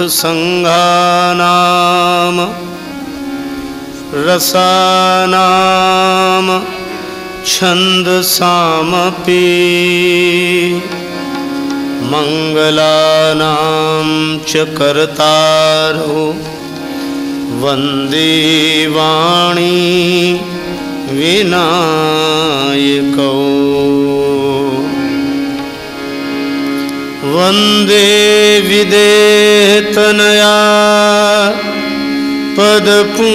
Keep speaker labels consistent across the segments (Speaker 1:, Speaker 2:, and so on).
Speaker 1: वर्णानामर्थसङ्घानां रसानां छन्दसामपि मङ्गलानां च कर्तारो वंदे वाणी विनायकौ। वंदे विदेहतनया पदपुण्डरीकम्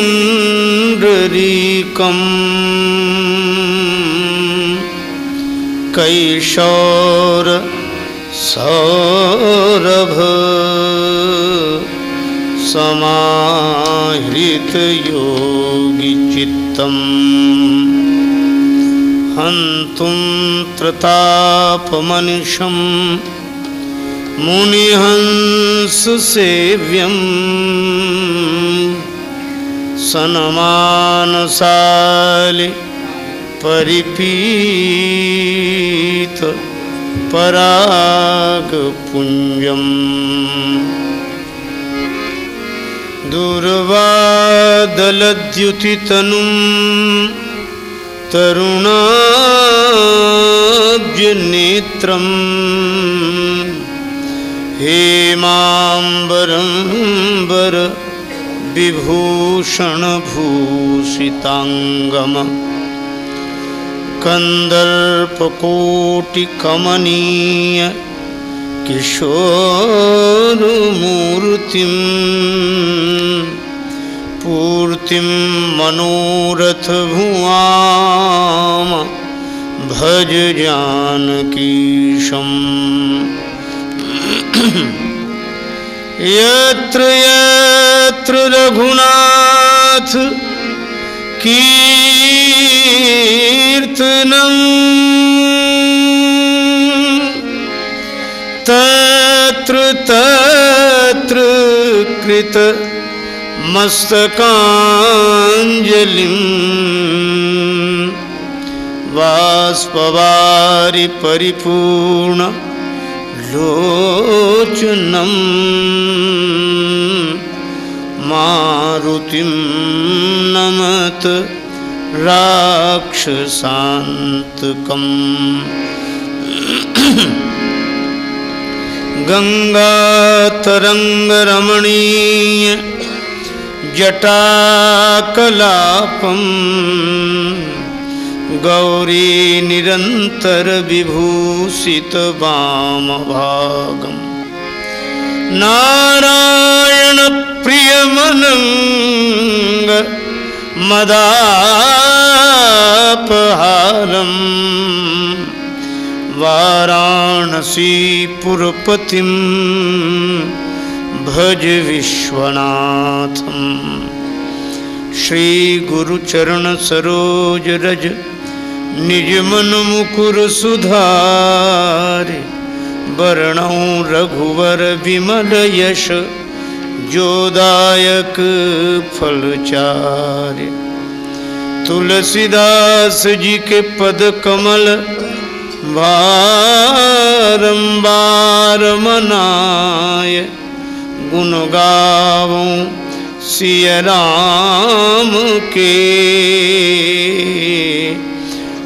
Speaker 1: कैशोर सौरभ समाहृतयोगिचित्तम्। हन्तुं त्रतापमनिशं मुनिहंससेव्यं सनमानसालि परिपीत परागपुञ्जम्। दुर्वादलद्युतितनुं तरुणाब्जनेत्रं हेमाम्बरम्बर विभूषणभूषिताङ्गम। कन्दर्पकोटिकमनीय किशोरमूर्तिं पूर्तिं मनोरथभुवां भज जानकीशम् यत्र यत्र रघुनाथ कीर्तनम् तत्र तत्र कृत मस्तकाञ्जलिं बाष्पवारि परिपूर्ण लोचनं मारुतिं नमत राक्षसान्तकम्। गङ्गातरङ्गरमणीय जटाकलापं गौरी निरन्तरविभूषितवामभागम् नारायणप्रियमनङ्ग मदापहारम्। वाराणसीपुरपतिं भज विश्वनाथं श्रीगुरुचरणसरोजरज निजमनमुकुरसुधारे वर्णौ रघुवरविमलयश जोदायक फलचार्य तुलसीदास जी के पद कमल बारंबार मनाय गुण गावों सिय राम के।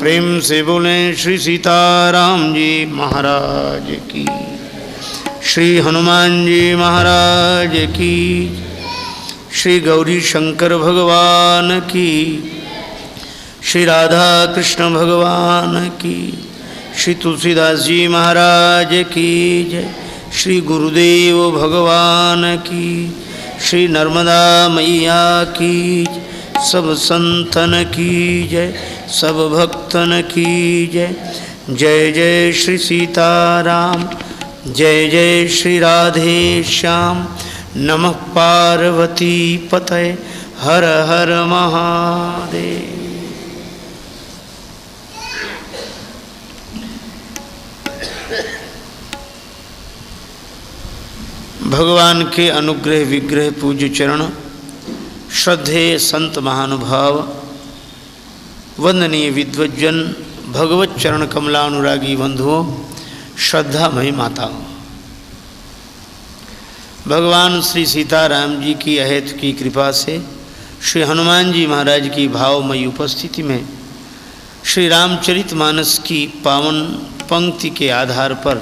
Speaker 1: प्रेम से बोले श्री सीताराम जी महाराज की। श्री हनुमान जी महाराज की। श्री गौरी शंकर भगवान की। श्री राधा कृष्ण भगवान की। श्री तुलसीदास जी महाराज की जय। श्री गुरुदेव भगवान की। श्री नर्मदा मैया की सब संतन की जय। सब भक्तन की जय। जय जय श्री सीताराम। जय जय श्री राधे श्याम। नमः पार्वती पतय। हर हर महादेव। भगवान के अनुग्रह विग्रह पूज्य चरण, श्रद्धेय संत महानुभाव वंदनीय विद्वजन भगवत चरण कमलानुरागी बंधुओं, श्रद्धामयी माताओं। भगवान श्री सीताराम जी की अहित की कृपा से श्री हनुमान जी महाराज की भावमयी उपस्थिति में श्री रामचरित मानस की पावन पंक्ति के आधार पर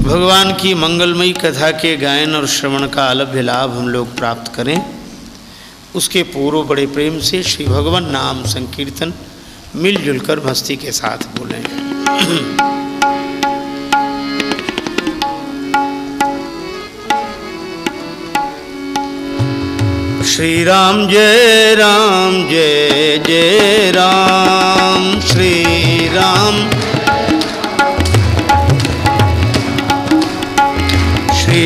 Speaker 1: भगवान की मंगलमयी कथा के गायन और श्रवण का अलभ्य लाभ हम लोग प्राप्त करें। उसके पूर्व बड़े प्रेम से श्री भगवान नाम संकीर्तन मिलजुल कर मस्ती के साथ बोलें। श्री राम जय राम जय जय राम। श्री राम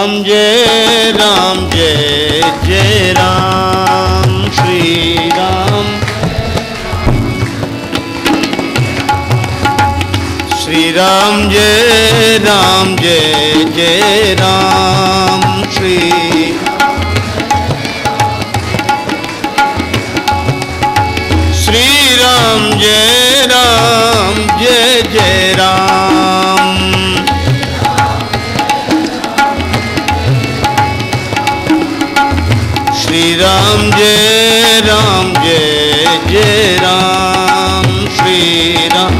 Speaker 1: श्री राम जय राम जय जय राम श्री राम श्री राम जय राम जय जय राम श्री श्री राम जय राम जय जय राम, जय जय राम, श्री राम।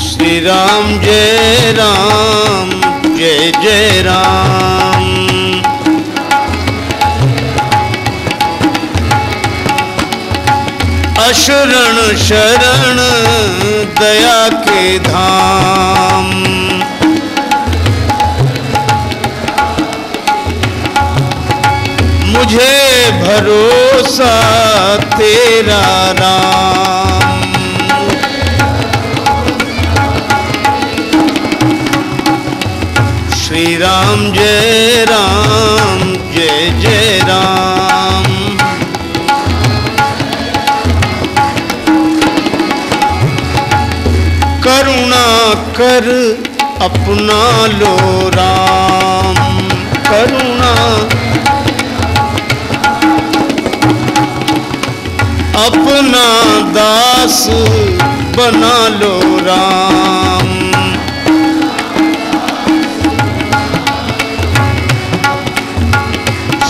Speaker 1: श्री राम, जय राम, जय जय राम। अशरण शरण दया के धाम। मुझे भरोसा तेरा राम श्री राम जय राम, जय जय राम। करुणा कर अपना लो राम। करुणा अपना दास बना लो राम।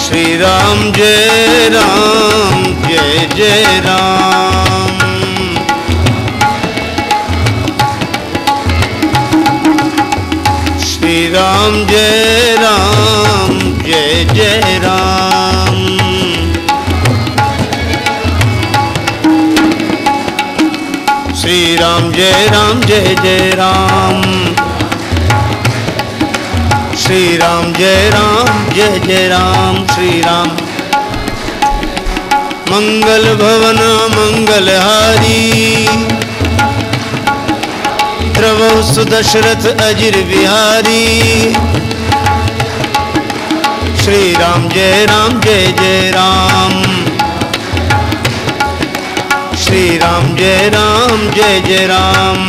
Speaker 1: श्री राम जय राम, जय जय राम। श्री राम जय राम। जय राम जय जय राम। श्री राम जय राम जय जय राम श्री राम मंगल भवन मंगलहारी द्रवौ सुदशरथ अजिर बिहारी श्री राम जय राम जय जय राम श्री राम जय राम, जय जय राम।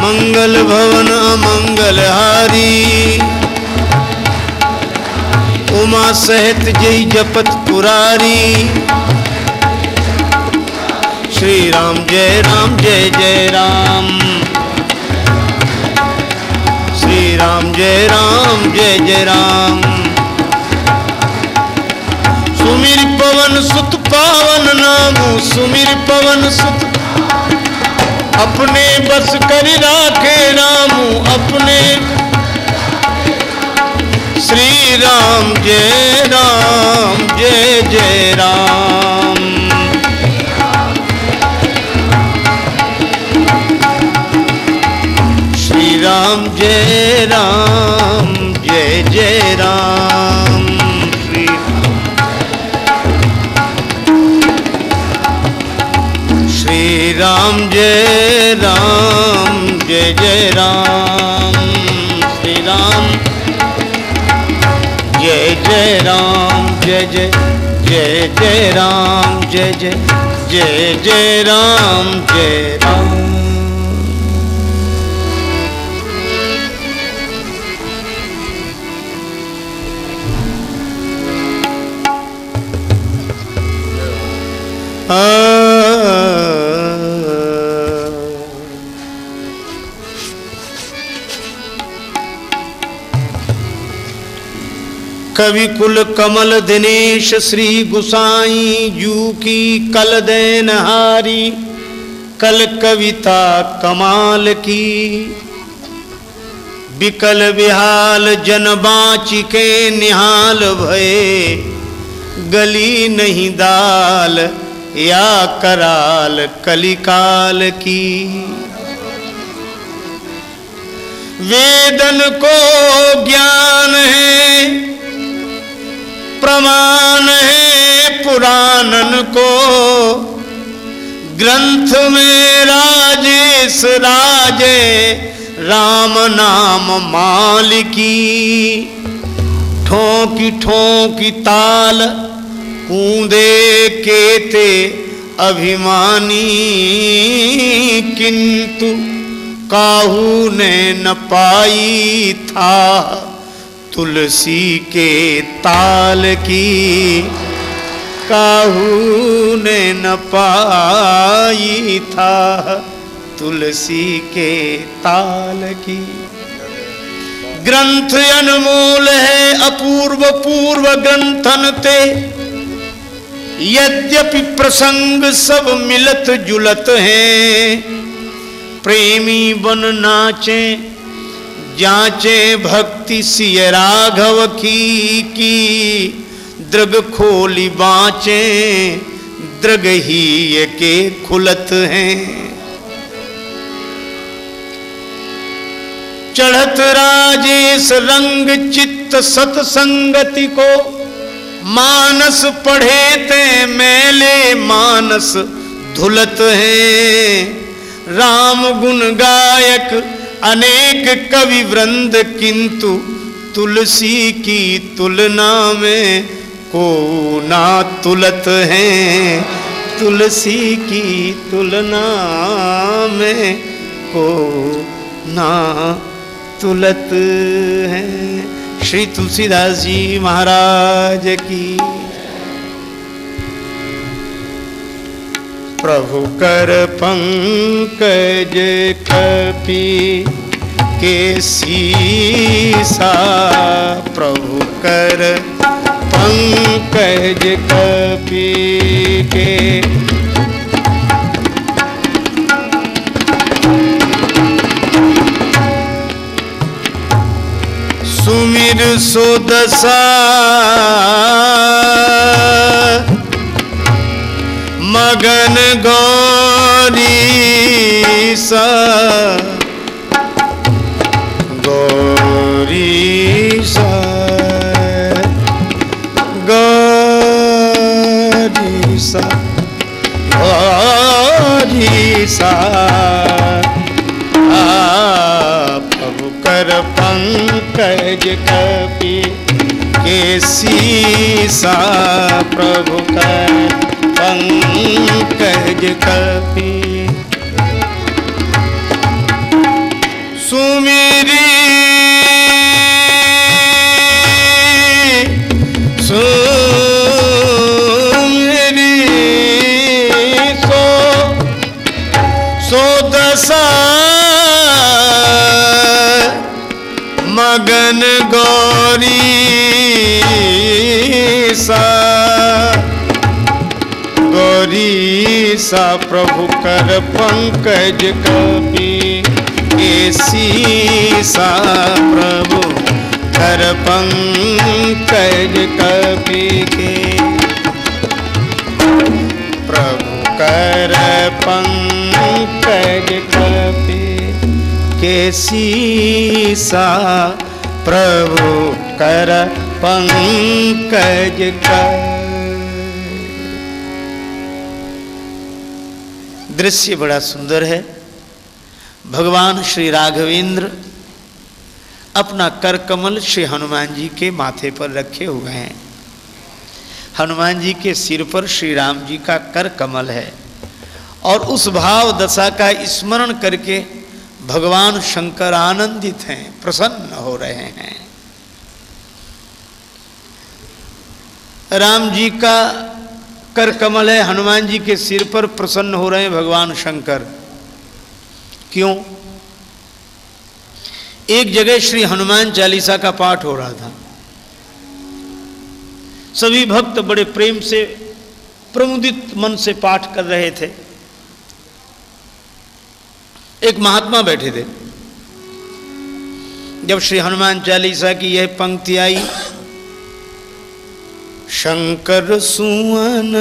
Speaker 1: मंगल भवन मंगलहारी उमा सहित जय जपत पुरारी। श्री राम जय राम, जय जय राम। श्री राम जय राम, जय जय राम। सुमिर पवन सुत पावन नाम, सुमिर पवन सुत अपने बस कर राखे राम अपने श्री राम, जय राम, जय जय राम। श्री राम, जय राम, जय जय राम। राम जय राम जय जय राम श्री राम जय जय राम जय जय जय जय राम जय जय जय जय राम जय राम कवि कुल कमल दिनेश श्री गुसाई जू की कल देन हारी, कल कविता कमाल की। बिकल बिहाल जन बाची के निहाल भये, गली नहीं दाल या कराल कलिकाल की। वेदन को ज्ञान है प्रमाण है पुराणन को। ग्रंथ में राजेश राजे, राम नाम मालिकी। ठोंकी ठोंकी ताल, कूदे केते अभिमानी। किंतु काहू ने न पाई था। तुलसी के ताल की काहू ने न पाई था। तुलसी के ताल की। ग्रंथ अनमोल है, अपूर्व पूर्व ग्रंथन ते। यद्यपि प्रसंग सब मिलत जुलत हैं, प्रेमी बन नाचे जाचे भक्ति सिय राघव की की। द्रग खोली बाचे, द्रग ही के खुलत हैं। चढ़त राजेश रंग चित्त सतसंगति को, मानस पढ़े ते मेले मानस धुलत हैं। राम गुण गायक अनेक कवि वृंद, किंतु तुलसी की तुलना में को ना तुलत हैं। तुलसी की तुलना में को ना तुलत हैं। श्री तुलसीदास जी महाराज की प्रभु कर पंकज कपि के सीसा। प्रभु कर पंकज कपि के सुमिर सुदसा मगन गौरी सा। गौरी सा। सा। सा। प्रभु कर के सीसा प्रभु कर कहज कपी। सुमिरी। सुमिरी। सो सो दशा। मगन गौरी। सा प्रभु कर पंकज कपि। केसी सा प्रभु कर पंकज कपि के। प्रभु कर पंकज कपि। केसी सा प्रभु कर पंकज कर दृश्य बड़ा सुंदर है। भगवान श्री राघवेंद्र अपना कर कमल श्री हनुमान जी के माथे पर रखे हुए हैं। हनुमान जी के सिर पर श्री राम जी का कर कमल है और उस भाव दशा का स्मरण करके भगवान शंकर आनंदित हैं, प्रसन्न हो रहे हैं। राम जी का कर कमल है, हनुमान जी के सिर पर प्रसन्न हो रहे हैं भगवान शंकर। क्यों? एक जगह श्री हनुमान चालीसा का पाठ हो रहा था। सभी भक्त बड़े प्रेम से, प्रमुदित मन से पाठ कर रहे थे। एक महात्मा बैठे थे। जब श्री हनुमान चालीसा की यह पंक्ति आई शंकर सुवन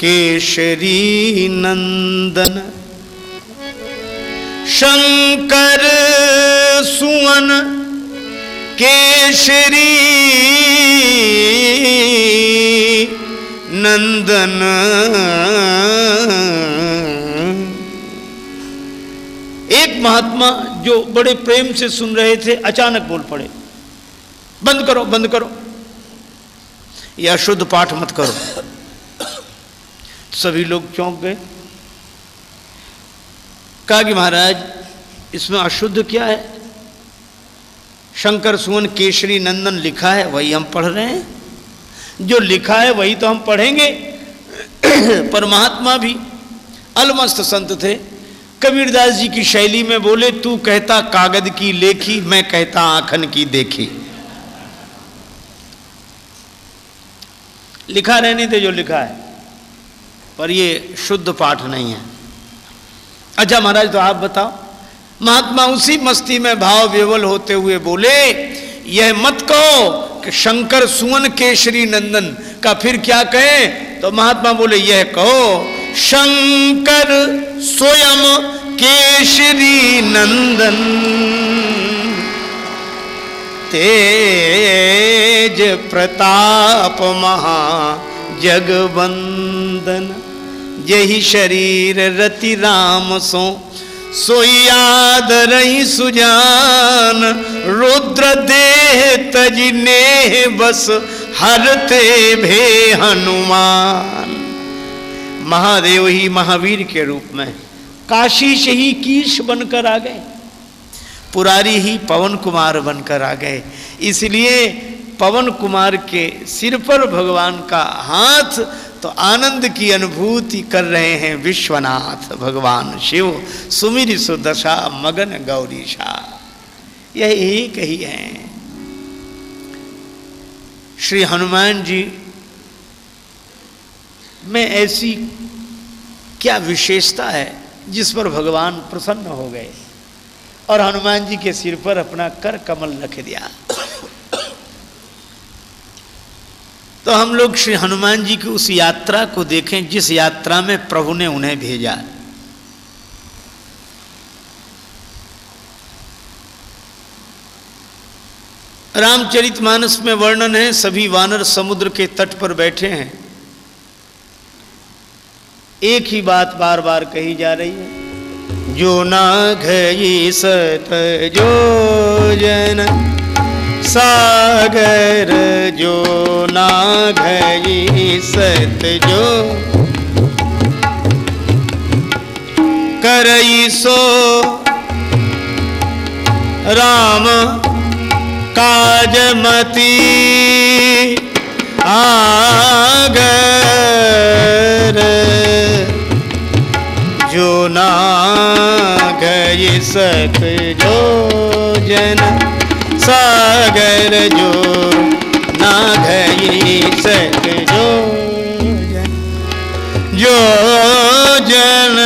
Speaker 1: केशरी नंदन। शंकर सुवन केशरी नंदन। एक महात्मा जो बड़े प्रेम से सुन रहे थे, अचानक बोल पड़े, बंद करो बंद करो। या शुद्ध पाठ मत करो। सभी लोग चौंक गए? कहा कि महाराज, इसमें अशुद्ध क्या है? शंकर सुवन केशरी नंदन लिखा है, वही हम पढ़ रहे हैं। जो लिखा है, वही तो हम पढ़ेंगे। पर महात्मा भी अलमस्त संत थे। कबीरदास जी की शैली में बोले, तू कहता कागज़ की लेखी, मैं कहता आखन की देखी। लिखा रहने थे जो लिखा है। पर ये शुद्ध पाठ नहीं है। अच्छा महाराज तो आप बताओ, महात्मा उसी मस्ती में भाव विवल होते हुए बोले, यह मत कहो कि शंकर सुवन केशरी नंदन का फिर क्या कहे? तो महात्मा बोले, यह कहो, शंकर स्वयं केशरी नंदन। तेज प्रताप महा जगवंदन। यही शरीर रति राम सो। सोयाद रही सुजान, रुद्र देह तजने बस, हरते भे हनुमान। महादेव ही महावीर के रूप में। काशी से ही कीश बनकर आ गए। पुरारी ही पवन कुमार बनकर आ गए। इसलिए पवन कुमार के सिर पर भगवान का हाथ तो आनंद की अनुभूति कर रहे हैं विश्वनाथ, भगवान शिव, सुमिर सुदशा, मगन गौरीशा यह एक ही है। श्री हनुमान जी, में ऐसी क्या विशेषता है जिस पर भगवान प्रसन्न हो गए? और हनुमान जी के सिर पर अपना कर कमल रख दिया। तो हम लोग श्री हनुमान जी की उस यात्रा को देखें, जिस यात्रा में प्रभु ने उन्हें भेजा। रामचरितमानस में वर्णन है, सभी वानर समुद्र के तट पर बैठे हैं। एक ही बात बार बार कही जा रही है। जो ना घई सत, जो जन सागर, जो ना घई सत, जो करई सो राम काजमती आगर। जुना गई सत जो जन सागर जो ना गई सत जो जन। जो जन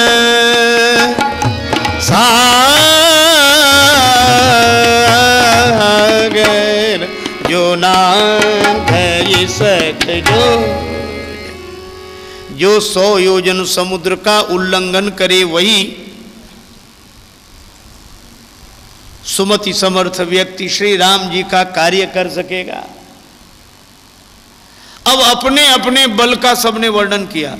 Speaker 1: सौ योजन समुद्र का उल्लंघन करे वही सुमति समर्थ व्यक्ति श्री राम जी का कार्य कर सकेगा। अब अपने अपने बल का सबने वर्णन किया।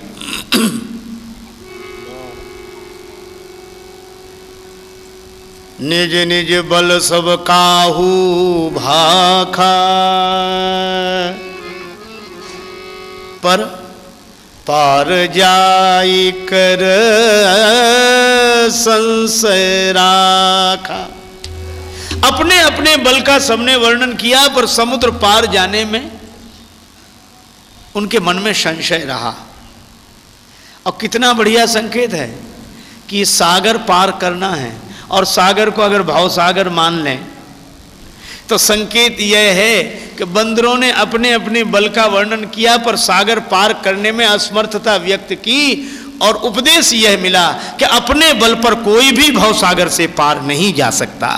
Speaker 1: निज निज बल सब काहू भाखा। पर पार जाई कर राखा अपने अपने बल का सबने वर्णन किया, पर समुद्र पार जाने में उनके मन में संशय रहा। और कितना बढ़िया संकेत है कि सागर पार करना है, और सागर को अगर भाव सागर मान लें तो संकेत यह है कि बंदरों ने अपने अपने बल का वर्णन किया, पर सागर पार करने में असमर्थता व्यक्त की और उपदेश यह मिला कि अपने बल पर कोई भी भाव सागर से पार नहीं जा सकता।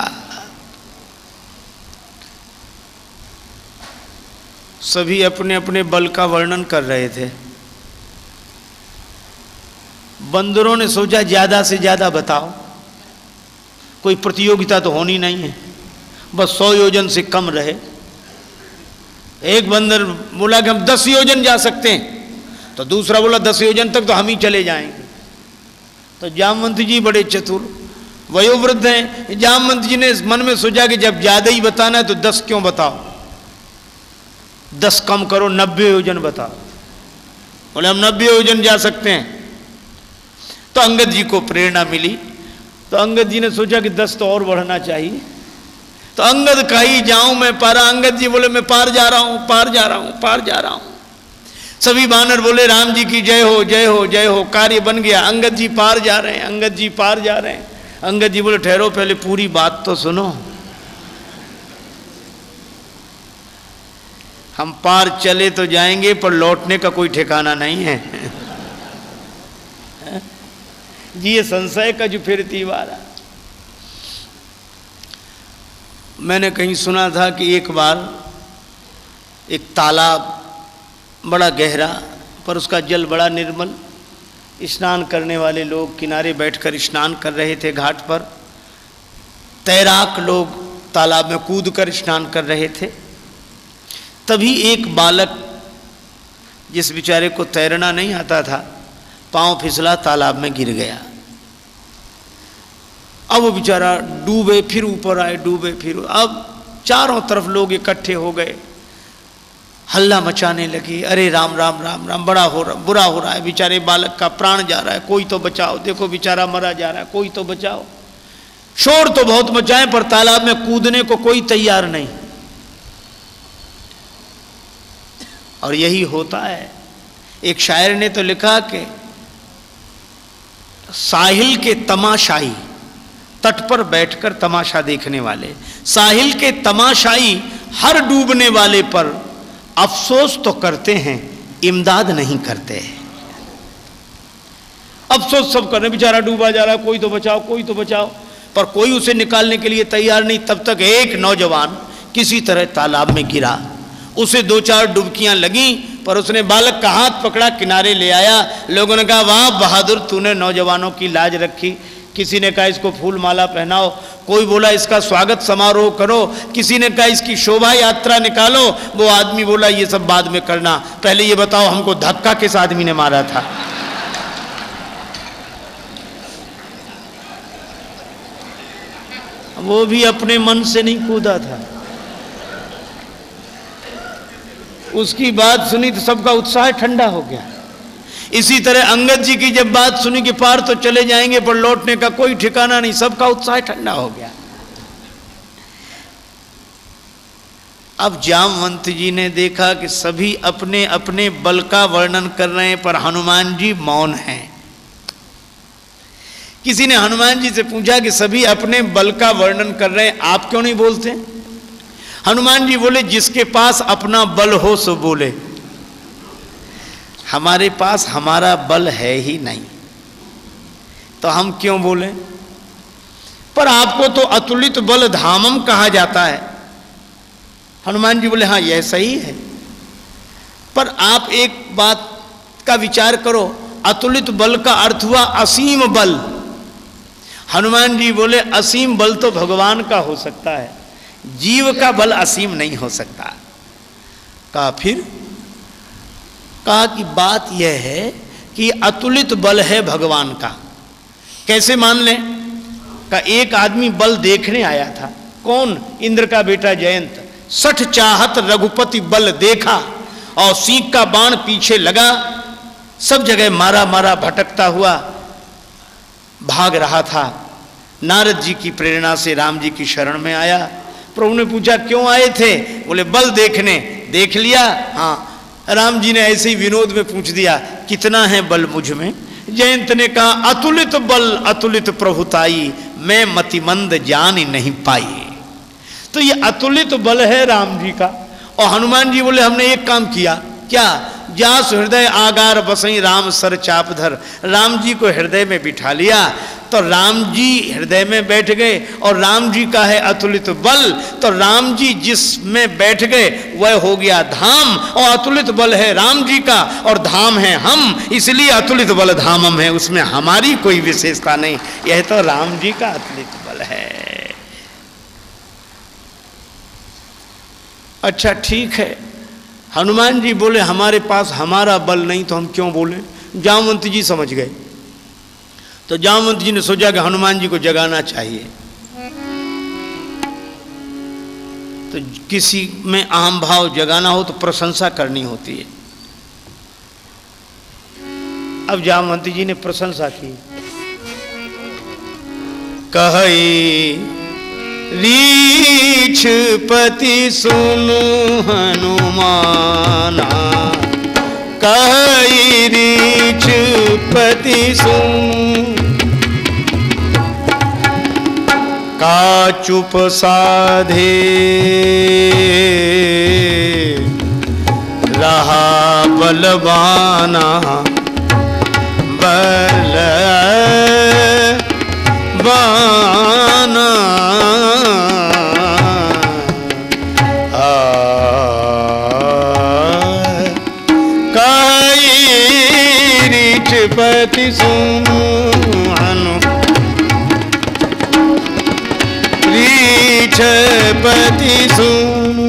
Speaker 1: सभी अपने अपने बल का वर्णन कर रहे थे। बंदरों ने सोचा, ज़्यादा से ज़्यादा बताओ। कोई प्रतियोगिता तो होनी नहीं है। बस सौ योजन से कम रहे। एक बंदर बोला कि हम दस योजन जा सकते हैं। तो दूसरा बोला, दस योजन तक तो हम ही चले जाएँगे। तो जामवंत जी बड़े चतुर, वयोवृद्ध हैं। जामवंत जी ने मन में सोचा कि जब ज़्यादा ही बताना है तो दस क्यों बताओ? दस कम करो, नब्बे योजन बताओ। बोले, हम नब्बे योजन जा सकते हैं। तो अंगद जी को प्रेरणा मिली। तो अंगद जी ने सोचा कि दस तो और बढ़ना चाहिए। तो अंगद कही जाऊँ मैं, पारा अंगद जी बोले, मैं पार जा रहा हूँ, पार जा रहा हूँ, पार जा रहा हूँ। सभी बानर बोले, राम जी की जय हो जय हो जय हो, कार्य बन गया, अंगद जी पार जा रहे हैं, अंगद जी पार जा रहे हैं। अंगद जी बोले, ठहरो पहले, पूरी बात तो सुनो। हम पार चले तो जाएँगे, पर लौटने का कोई ठिकाना नहीं है। जी, ये संशय का जो फिर तीवारा मैंने कहीं सुना था कि एक बार एक तालाब बड़ा गहरा, पर उसका जल बड़ा निर्मल। स्नान करने वाले लोग किनारे बैठकर स्नान कर रहे थे घाट पर। तैराक लोग तालाब में कूद कर स्नान कर रहे थे। तभी एक बालक, जिस बेचारे को तैरना नहीं आता था, पाँव फिसला तालाब में गिर गया। अब वो बेचारा डूबे, फिर ऊपर आए, डूबे, फिर अब चारों तरफ़ लोग इकट्ठे हो गए। हल्ला मचाने लगे, अरे राम राम राम राम, बड़ा हो रहा, बुरा हो रहा है, बेचारे बालक का प्राण जा रहा है, कोई तो बचाओ। देखो बेचारा मरा जा रहा है, कोई तो बचाओ। शोर तो बहुत मचाए, पर तालाब में कूदने को कोई तैयार नहीं। और यही होता है। एक शायर ने तो लिखा कि साहिल के तमाशाई तट पर बैठकर तमाशा देखने वाले। साहिल के तमाशाई हर डूबने वाले पर अफसोस तो करते हैं, इमदाद नहीं करते। अफसोस सब करने बेचारा डूबा जा रहा, कोई तो बचाओ, कोई तो बचाओ। पर कोई उसे निकालने के लिए तैयार नहीं, तब तक एक नौजवान किसी तरह तालाब में गिरा। उसे दो चार डुबकियाँ लगी, पर उसने बालक का हाथ पकड़ा, किनारे ले आया। लोगों ने कहा, वाह, बहादुर, तूने नौजवानों की लाज रखी किसी ने कहा इसको फूल माला पहनाओ, कोई बोला इसका स्वागत समारोह करो, किसी ने कहा इसकी शोभा यात्रा निकालो, वो आदमी बोला ये सब बाद में करना, पहले ये बताओ हमको धक्का किस आदमी ने मारा था? वो भी अपने मन से नहीं कूदा था। उसकी बात सुनी तो सबका उत्साह ठंडा हो गया। इसी तरह अंगद जी की जब बात सुनी कि पार तो चले जाएँगे, पर लौटने का कोई ठिकाना नहीं, सबका उत्साह ठंडा हो गया। अब जामवंत जी ने देखा कि सभी अपने अपने बल का वर्णन कर रहे हैं, पर हनुमान जी मौन हैं। किसी ने हनुमान जी से पूछा कि सभी अपने बल का वर्णन कर रहे हैं, आप क्यों नहीं बोलते? हनुमान जी बोले, जिसके पास अपना बल हो, सो बोले। हमारे पास हमारा बल है ही नहीं। तो हम क्यों बोले? पर आपको तो अतुलित बल धामम कहा जाता है। हनुमान जी बोले हाँ यह सही है। पर आप एक बात का विचार करो, अतुलित बल का अर्थ हुआ असीम बल। हनुमान जी बोले, असीम बल तो भगवान का हो सकता है, जीव का बल असीम नहीं हो सकता। का फिर? कहा कि बात यह है कि अतुलित बल है भगवान का। कैसे मान लें? का एक आदमी बल देखने आया था। कौन? इंद्र का बेटा जयंत। सठ चाहत रघुपति बल देखा और सीख का बाण पीछे लगा। सब जगह मारा मारा भटकता हुआ भाग रहा था। नारद जी की प्रेरणा से राम जी की शरण में आया। प्रभु ने पूछा, क्यों आए थे? बोले, बल देखने। देख लिया? हाँ राम जी ने ऐसे ही विनोद में पूछ दिया, कितना है बल मुझमें? जयंत ने कहा, अतुलित बल, अतुलित प्रभुताई, मैं मतिमंद जान नहीं पाई तो ये अतुलित बल है राम जी का। और हनुमान जी बोले, हमने एक काम किया, क्या? जास हृदय आगार बसई राम सर चापधर राम जी को हृदय में बिठा लिया तो राम जी हृदय में बैठ गए और राम जी का है अतुलित बल। तो राम जी जिसमें बैठ गए, वह हो गया धाम और अतुलित बल है राम जी का और धाम है हम। इसलिए अतुलित बल धाम हम है, उसमें हमारी कोई विशेषता नहीं। यह तो राम जी का अतुलित बल है। अच्छा ठीक है। हनुमान जी बोले, हमारे पास हमारा बल नहीं तो हम क्यों बोले? जामवंत जी समझ गए। तो जामवंत जी ने सोचा कि हनुमान जी को जगाना चाहिए। तो किसी में आम भाव जगाना हो तो प्रशंसा करनी होती है। अब जामवंत जी ने प्रशंसा की। कही रीछ पति सुनु हनुमाना। कही रीछ पति सुनु। का चुप साधे। रहा बलवाना। बल बाना पति सुनु हनु। पति सुनु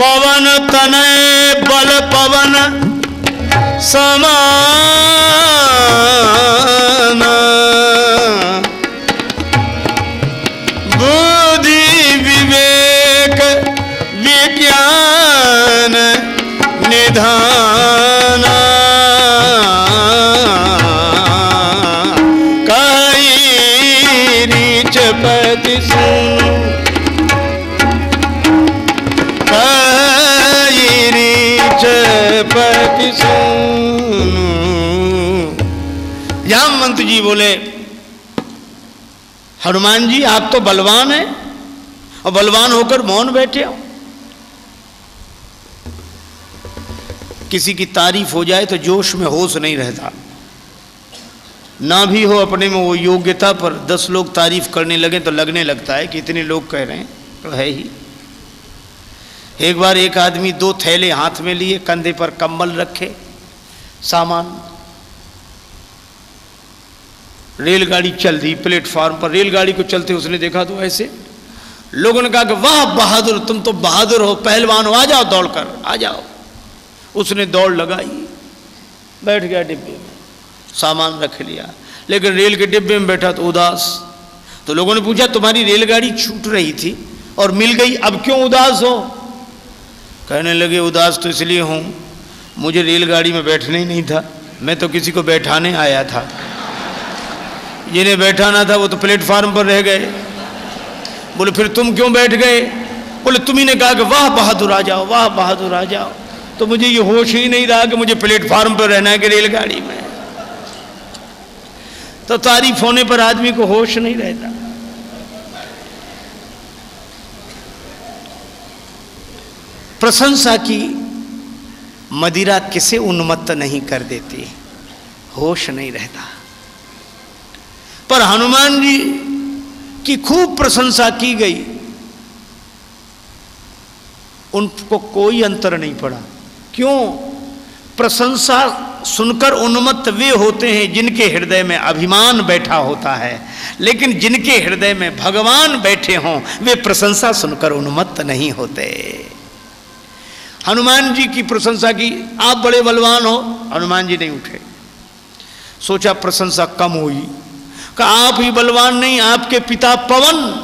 Speaker 1: पवन तनय बल पवन समान बोले, हनुमान जी, आप तो बलवान हैं, और बलवान होकर मौन बैठे हो। किसी की तारीफ़ हो जाए तो जोश में होश नहीं रहता। ना भी हो अपने में वो योग्यता पर दस लोग तारीफ़ करने लगे तो लगने लगता है कि इतने लोग कह रहे हैं तो है ही। एक बार एक आदमी दो थैले हाथ में लिए, कंधे पर कंबल रखे, सामान रेलगाड़ी चल दी प्लेटफॉर्म पर, रेलगाड़ी को चलते उसने देखा तो ऐसे। लोगों ने कहा कि वाह, बहादुर, तुम तो बहादुर हो, पहलवान हो, आ जाओ दौड़कर आ जाओ। उसने दौड़ लगाई, बैठ गया डिब्बे में, सामान रख लिया। लेकिन रेल के डिब्बे में बैठा तो उदास। तो लोगों ने पूछा, तुम्हारी रेलगाड़ी छूट रही थी और मिल गई, अब क्यों उदास हो? कहने लगे, उदास तो इसलिए हूँ, मुझे रेलगाड़ी में बैठना ही नहीं था, मैं तो किसी को बैठाने आया था। जिन्हें बैठाना था वो तो प्लेटफार्म पर रह गए। बोले, फिर तुम क्यों बैठ गए? बोले तुम्ही कहा कि, वाह बहादुर आ जाओ वाह बहादुर आ जाओ तो मुझे ये होश ही नहीं रहा कि मुझे प्लेटफार्म पर रहना है कि रेलगाड़ी में। तो तारीफ़ होने पर आदमी को होश नहीं रहता। प्रशंसा की मदिरा किसे उन्मत्त नहीं कर देती? होश नहीं रहता। पर हनुमान जी की खूब प्रशंसा की गई। उनको कोई अंतर नहीं पड़ा। क्यों? प्रशंसा सुनकर उन्मत्त वे होते हैं जिनके हृदय में अभिमान बैठा होता है। लेकिन जिनके हृदय में भगवान बैठे हों, वे प्रशंसा सुनकर उन्मत्त नहीं होते। हनुमान जी की प्रशंसा की, आप बड़े बलवान हो। हनुमान जी नहीं उठे। सोचा प्रशंसा कम हुई। का आप ही बलवान नहीं, आपके पिता पवन।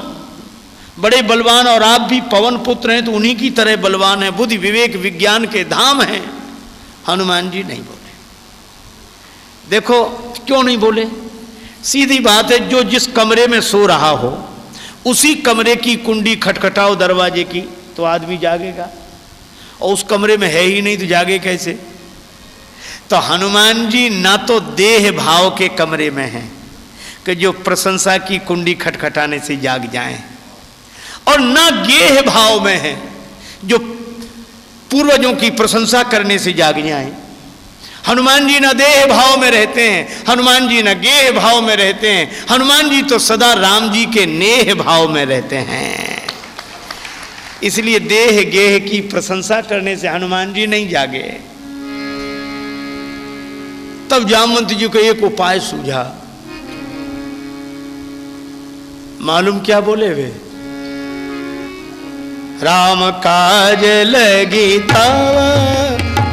Speaker 1: बड़े बलवान और आप भी पवन पुत्र हैं तो उन्हीं की तरह बलवान है। बुद्धि विवेक विज्ञान के धाम हैं। हनुमान जी नहीं बोले। देखो, क्यों नहीं बोले? सीधी बात है, जो जिस कमरे में सो रहा हो, उसी कमरे की कुंडी खटखटाओ दरवाजे की तो आदमी जागेगा। और उस कमरे में है ही नहीं तो जागे कैसे? तो हनुमान जी ना तो देह भाव के कमरे में हैं कि जो प्रशंसा की कुंडी खटखटाने से जाग जाएँ। और ना गेह भाव में है, जो पूर्वजों की प्रशंसा करने से जाग जाएँ। हनुमान जी न देह भाव में रहते हैं, हनुमान जी न गेह भाव में रहते हैं, हनुमान जी तो सदा राम जी के नेह भाव में रहते हैं। इसलिए देह गेह की प्रशंसा करने से हनुमान जी नहीं जागे। तब जामवंत जी को एक उपाय सूझा। मालूम क्या बोले वे? राम काज लगी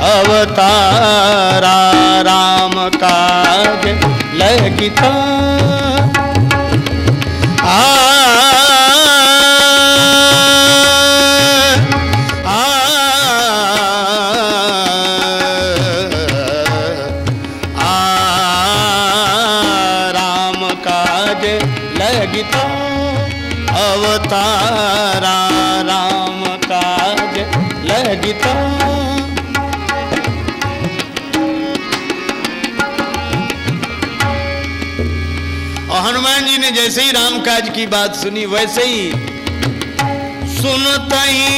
Speaker 1: अवतारा राम काज लगी था। आ काज की बात सुनी वैसे ही सुनता ही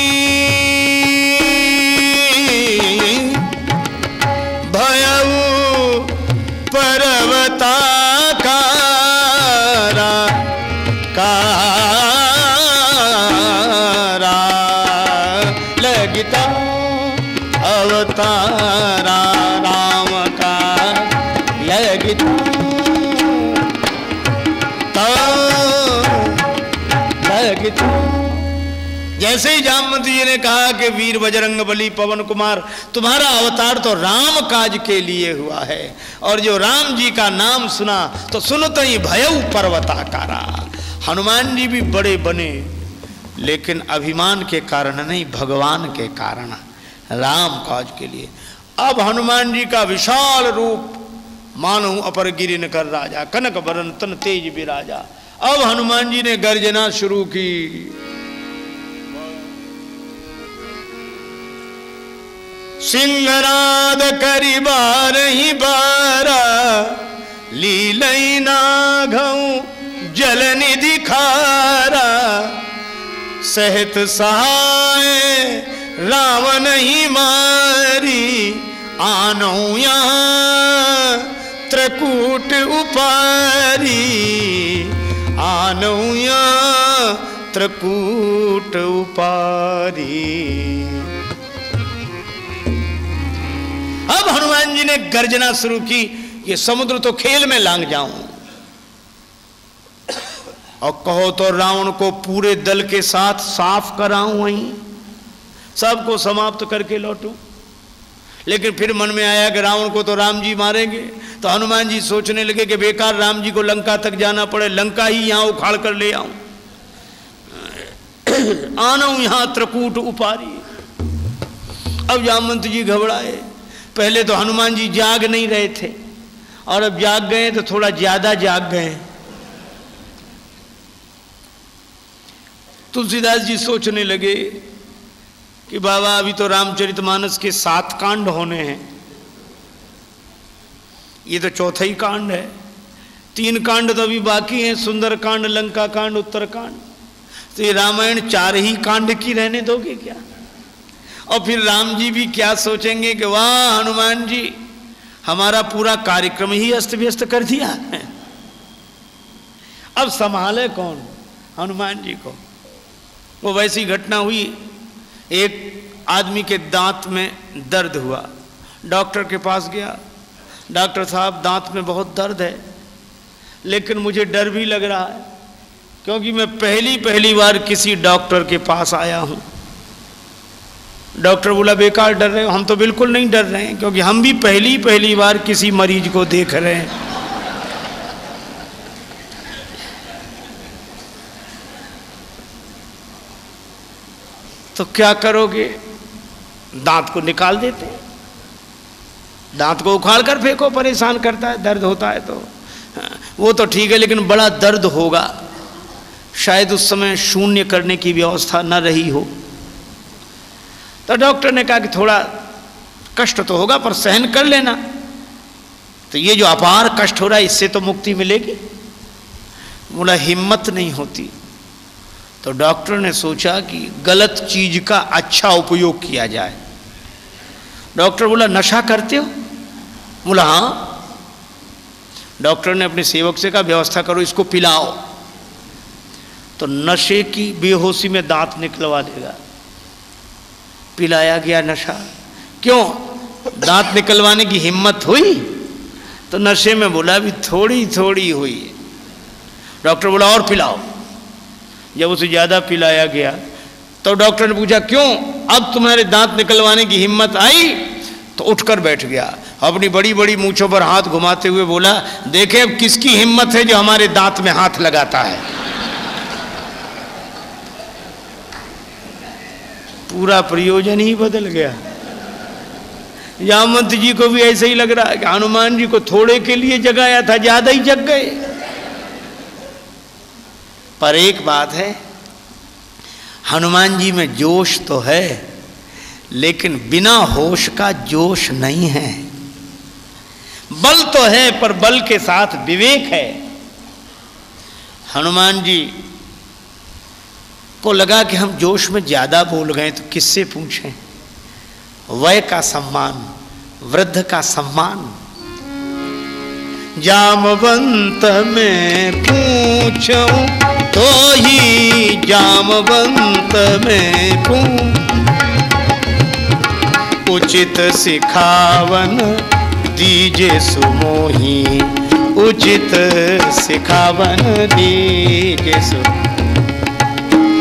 Speaker 1: भयऊ पर्वता जैसे ही जामवंती जी ने कहा कि वीर बजरंग बली पवन कुमार, तुम्हारा अवतार तो राम काज के लिए हुआ है। और जो राम जी का नाम सुना तो सुनते ही भयऊ पर्वताकारा। हनुमान जी भी बड़े बने, लेकिन अभिमान के कारण नहीं, भगवान के कारण, राम काज के लिए। अब हनुमान जी का विशाल रूप मानो अपर गिरिन कर राजा, कनक बरन तन तेज भी राजा अब हनुमान जी ने गर्जना शुरू की। सिंहराद करी बार ही बारा, लीलई घऊ जल निधि खारा सहत सहाय रावण ही मारी आनो यहाँ त्रकूट उपारी। आनो यहाँ त्रकूट उपारी। अब हनुमान जी ने गर्जना शुरू की, ये समुद्र तो खेल में लांग जाऊँ। और कहो तो रावण को पूरे दल के साथ साफ़ कराऊं वहीं। सबको समाप्त करके लौटूं। लेकिन फिर मन में आया कि रावण को तो राम जी मारेंगे। तो हनुमान जी सोचने लगे कि बेकार राम जी को लंका तक जाना पड़े, लंका ही यहाँ उखाड़ कर ले आऊँ। आना यहाँ त्रकूट उपारी। अब जामवंत जी घबराए। पहले तो हनुमान जी जाग नहीं रहे थे, और अब जाग गए तो थोड़ा ज़्यादा जाग गए तुलसीदास जी सोचने लगे कि बाबा, अभी तो रामचरितमानस के सात कांड होने हैं। ये तो चौथा ही कांड है। तीन कांड तो अभी बाकी हैं, सुंदर कांड, लंका कांड, उत्तर कांड। तो ये रामायण चार ही कांड की रहने दोगे क्या? और फिर राम जी भी क्या सोचेंगे कि वाह, हनुमान जी, हमारा पूरा कार्यक्रम ही अस्त व्यस्त कर दिया है। अब संभाले कौन? हनुमान जी को। वो वैसी घटना हुई, एक आदमी के दांत में दर्द हुआ। डॉक्टर के पास गया। डॉक्टर साहब, दांत में बहुत दर्द है, लेकिन मुझे डर भी लग रहा है, क्योंकि मैं पहली पहली बार किसी डॉक्टर के पास आया हूँ। डॉक्टर बोला, बेकार डर रहे हो? हम तो बिल्कुल नहीं डर रहे हैं, क्योंकि हम भी पहली पहली बार किसी मरीज़ को देख रहे हैं। तो क्या करोगे? दांत को निकाल देते दांत को उखाड़ कर फेंको, परेशान करता है, दर्द होता है तो। वो तो ठीक है, लेकिन बड़ा दर्द होगा। शायद उस समय शून्य करने की व्यवस्था न रही हो। तो डॉक्टर ने कहा कि थोड़ा कष्ट तो होगा, पर सहन कर लेना। तो ये जो अपार कष्ट हो रहा है, इससे तो मुक्ति मिलेगी। बोला, हिम्मत नहीं होती। तो डॉक्टर ने सोचा कि गलत चीज़ का अच्छा उपयोग किया जाए। डॉक्टर बोला, नशा करते हो? बोला हाँ। डॉक्टर ने अपने सेवक से कहा, व्यवस्था करो, इसको पिलाओ। तो नशे की बेहोशी में दांत निकलवा देगा। पिलाया गया नशा। क्यों? दांत निकलवाने की हिम्मत हुई? तो नशे में बोला भी थोड़ी थोड़ी हुई डॉक्टर बोला, और पिलाओ। जब उसे ज़्यादा पिलाया गया तो डॉक्टर ने पूछा, क्यों? अब तुम्हारे दांत निकलवाने की हिम्मत आई? तो उठकर बैठ गया। अपनी बड़ी बड़ी मूछों पर हाथ घुमाते हुए बोला, देखे, अब किसकी हिम्मत है जो हमारे दांत में हाथ लगाता है? पूरा प्रयोजन ही बदल गया। यामंत जी को भी ऐसे ही लग रहा है कि हनुमान जी को थोड़े के लिए जगाया था, ज़्यादा ही जग गए। पर एक बात है, हनुमान जी में जोश तो है, लेकिन बिना होश का जोश नहीं है। बल तो है, पर बल के साथ विवेक है। हनुमान जी को लगा कि हम जोश में ज़्यादा बोल गए तो किससे पूछें? वय का सम्मान, वृद्ध का सम्मान। जामवंत में पूछूँ तो ही जामवंत में पू उचित सिखावन दीजे सुमोही, उचित सिखावन दीजे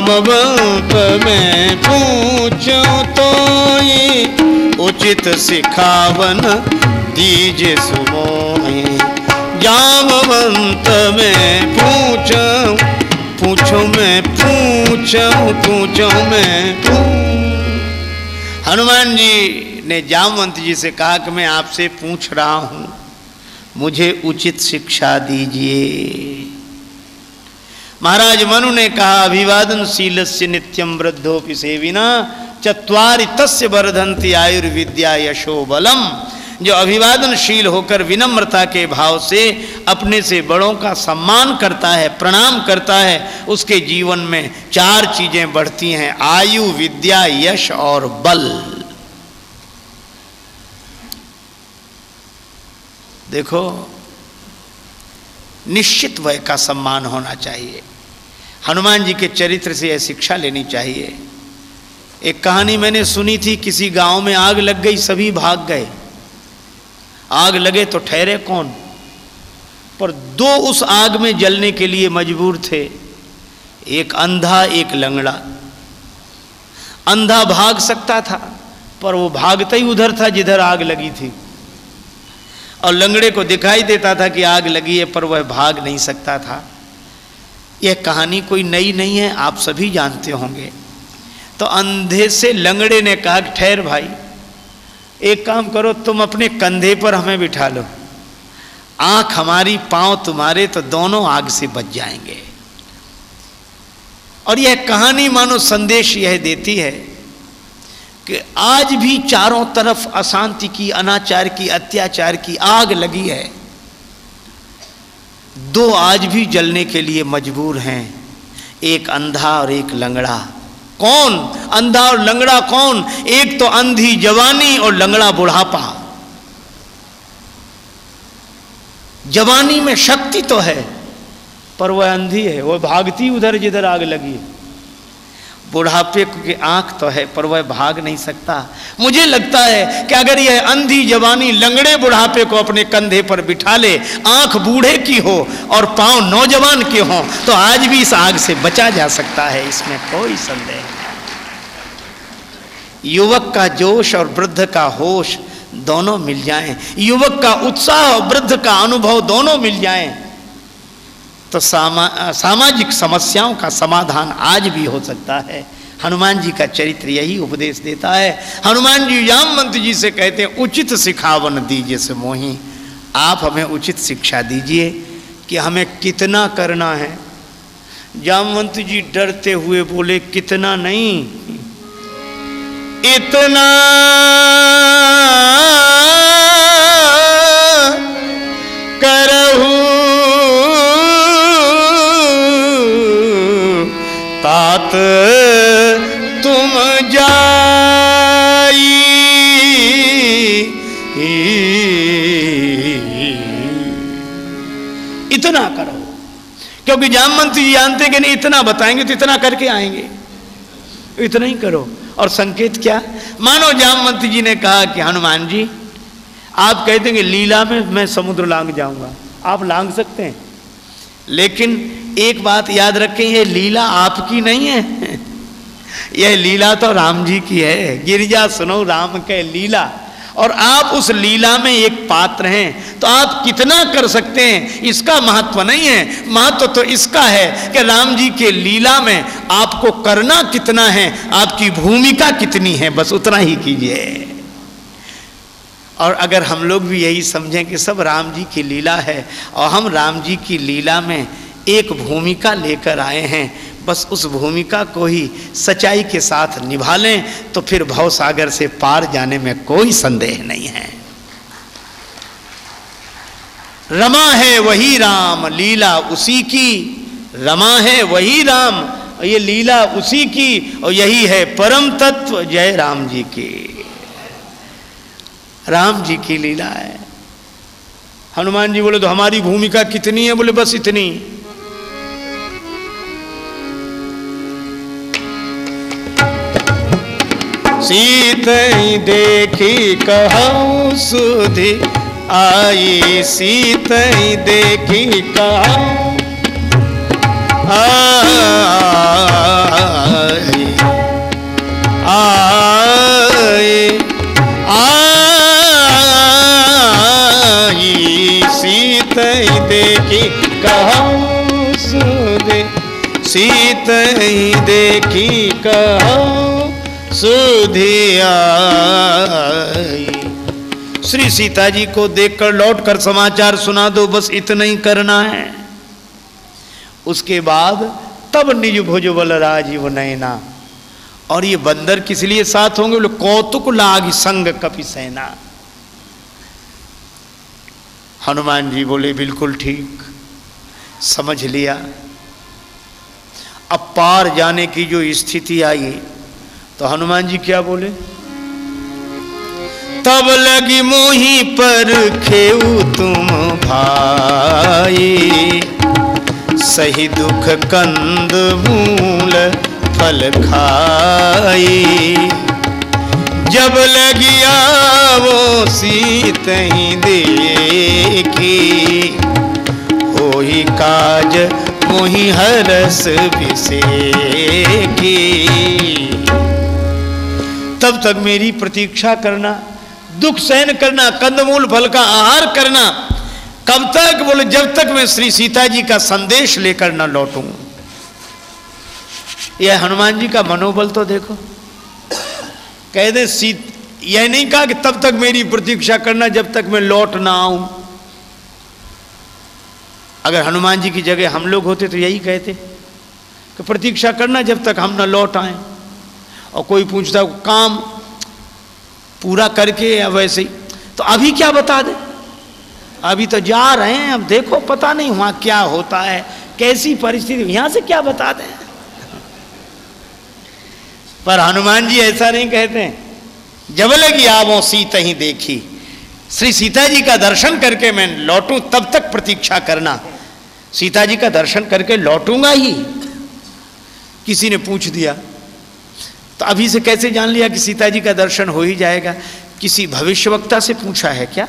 Speaker 1: जामवंत में पूछो तो उचित सिखावन दीजे सुमोही। जामवंत में पूछो पूछो मैं पूछो पूछो मैं हनुमान जी ने जामवंत जी से कहा कि मैं आपसे पूछ रहा हूँ, मुझे उचित शिक्षा दीजिए। महाराज मनु ने कहा, अभिवादन शील से नित्यम वृद्धोपि सेविना, चतवारि तस्य वर्धंती आयुर्विद्या यशो बलम। जो अभिवादनशील होकर विनम्रता के भाव से अपने से बड़ों का सम्मान करता है, प्रणाम करता है, उसके जीवन में चार चीज़ें बढ़ती हैं, आयु, विद्या, यश और बल। देखो, निश्चित वय का सम्मान होना चाहिए। हनुमान जी के चरित्र से यह शिक्षा लेनी चाहिए। एक कहानी मैंने सुनी थी, किसी गाँव में आग लग गई, सभी भाग गए। आग लगे तो ठहरे कौन? पर दो उस आग में जलने के लिए मजबूर थे। एक अंधा, एक लंगड़ा। अंधा भाग सकता था, पर वो भागता ही उधर था जिधर आग लगी थी। और लंगड़े को दिखाई देता था कि आग लगी है, पर वह भाग नहीं सकता था। यह कहानी कोई नई नहीं है, आप सभी जानते होंगे। तो अंधे से लंगड़े ने कहा ठहर भाई, एक काम करो, तुम अपने कंधे पर हमें बिठा लो। आँख हमारी, पाँव तुम्हारे तो दोनों आग से बच जाएँगे। और यह कहानी मानो संदेश यह देती है कि आज भी चारों तरफ़ अशांति की, अनाचार की, अत्याचार की आग लगी है। दो आज भी जलने के लिए मजबूर हैं। एक अंधा और एक लंगड़ा। कौन? अंधा और लंगड़ा कौन? एक तो अंधी जवानी और लंगड़ा बुढ़ापा। जवानी में शक्ति तो है, पर वह अंधी है। वह भागती उधर जिधर आग लगी है। बुढ़ापे की आँख तो है, पर वह भाग नहीं सकता। मुझे लगता है कि अगर यह अंधी जवानी लंगड़े बुढ़ापे को अपने कंधे पर बिठा ले, आँख बूढ़े की हो और पाँव नौजवान के हो तो आज भी इस आग से बचा जा सकता है, इसमें कोई संदेह नहीं। युवक का जोश और वृद्ध का होश दोनों मिल जाएँ। युवक का उत्साह और वृद्ध का अनुभव दोनों मिल जाएँ। तो सामा, सामाजिक समस्याओं का समाधान आज भी हो सकता है। हनुमान जी का चरित्र यही उपदेश देता है। हनुमान जी जामवंत जी से कहते हैं, उचित सिखावन दीजिए से मोही आप हमें उचित शिक्षा दीजिए कि हमें कितना करना है। जामवंत जी डरते हुए बोले, कितना नहीं, इतना तात तुम जाई। इतना करो। क्योंकि जामवंती जी जानते कि नहीं, इतना बताएँगे तो इतना करके आएँगे। इतना ही करो। और संकेत क्या? मानो जामवंत जी ने कहा कि, हनुमान जी, आप कहते हैं कि लीला में मैं समुद्र लांग जाऊँगा। आप लांग सकते हैं। लेकिन एक बात याद रखें, यह लीला आपकी नहीं है। यह लीला तो राम जी की है। गिरिजा, सुनो, राम के लीला। और आप उस लीला में एक पात्र हैं तो आप कितना कर सकते हैं? इसका महत्व नहीं है। महत्व तो इसका है कि राम जी के लीला में आपको करना कितना है, आपकी भूमिका कितनी है, बस उतना ही कीजिए। और अगर हम लोग भी यही समझें कि सब राम जी की लीला है और हम राम जी की लीला में एक भूमिका लेकर आए हैं, बस उस भूमिका को ही सच्चाई के साथ निभा लें तो फिर भव सागर से पार जाने में कोई संदेह नहीं है। रमा है वही राम, लीला उसी की, रमा है वही राम, ये लीला उसी की, और यही है परम तत्व जय राम जी की। राम जी की लीला है। हनुमान जी बोले तो हमारी भूमिका कितनी है? बोले, बस इतनी। सीत देखी कहूँ सुधि आई, सीत देखी कहूँ आई आई। देखी कहूँ सीत देखी कहूँ सुधिया श्री सीता जी को देखकर लौट कर समाचार सुना दो, बस इतना ही करना है। उसके बाद तब निज भुज बल राजीव नैना। और ये बंदर किस लिए साथ होंगे? बोले, कौतुक लाग संग कपि सेना। हनुमान जी बोले, बिल्कुल ठीक, समझ लिया। अब पार जाने की जो स्थिति आई तो हनुमान जी क्या बोले? तब लगी मोही पर खेऊ तुम भाई, सही दुख कंद मूल फल खाई। जब लगिया वो सीत ही देखी हो ही काज मोही हरस की तब तक मेरी प्रतीक्षा करना, दुख सहन करना, कंदमूल फल का आहार करना, कब तक बोले, जब तक मैं श्री सीता जी का संदेश लेकर न लौटूं। यह हनुमान जी का मनोबल तो देखो। कह दे, सीत यह नहीं कहा कि तब तक मेरी प्रतीक्षा करना, जब तक मैं लौट ना आऊँ। अगर हनुमान जी की जगह हम लोग होते तो यही कहते कि प्रतीक्षा करना, जब तक हम न लौट आए। और कोई पूछता, काम पूरा करके या वैसे ही? तो अभी क्या बता दे? अभी तो जा रहे हैं, अब देखो, पता नहीं वहाँ क्या होता है, कैसी परिस्थिति, यहाँ से क्या बता दें? पर हनुमान जी ऐसा नहीं कहते। जब लगी आवो सीता ही देखी। श्री सीता जी का दर्शन करके मैं लौटूं, तब तक प्रतीक्षा करना। सीता जी का दर्शन करके लौटूँगा ही। किसी ने पूछ दिया तो अभी से कैसे जान लिया कि सीता जी का दर्शन हो ही जाएगा? किसी भविष्यवक्ता से पूछा है क्या?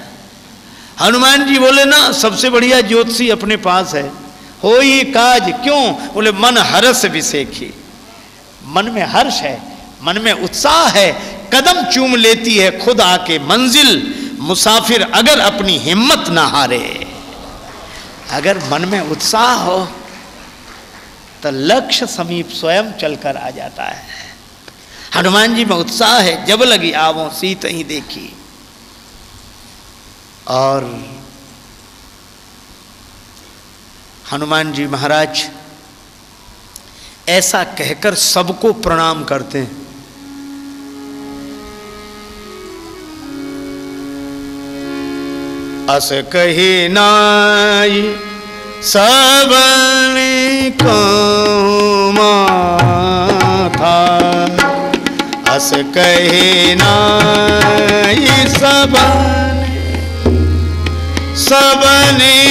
Speaker 1: हनुमान जी बोले, ना, सबसे बढ़िया ज्योतिषी अपने पास है। हो ये काज क्यों? बोले, मन हरस विषेखी। मन में हर्ष है, मन में उत्साह है, कदम चूम लेती है खुद आके मंजिल, मुसाफिर अगर अपनी हिम्मत ना हारे। अगर मन में उत्साह हो तो लक्ष्य समीप स्वयं चलकर आ जाता है। हनुमान जी में उत्साह है, जब लगी आवो, सीत ही देखी। और हनुमान जी महाराज ऐसा कहकर सबको प्रणाम करते हैं। अस कही नाई, सबन को अस कही नाई, सबन, सबने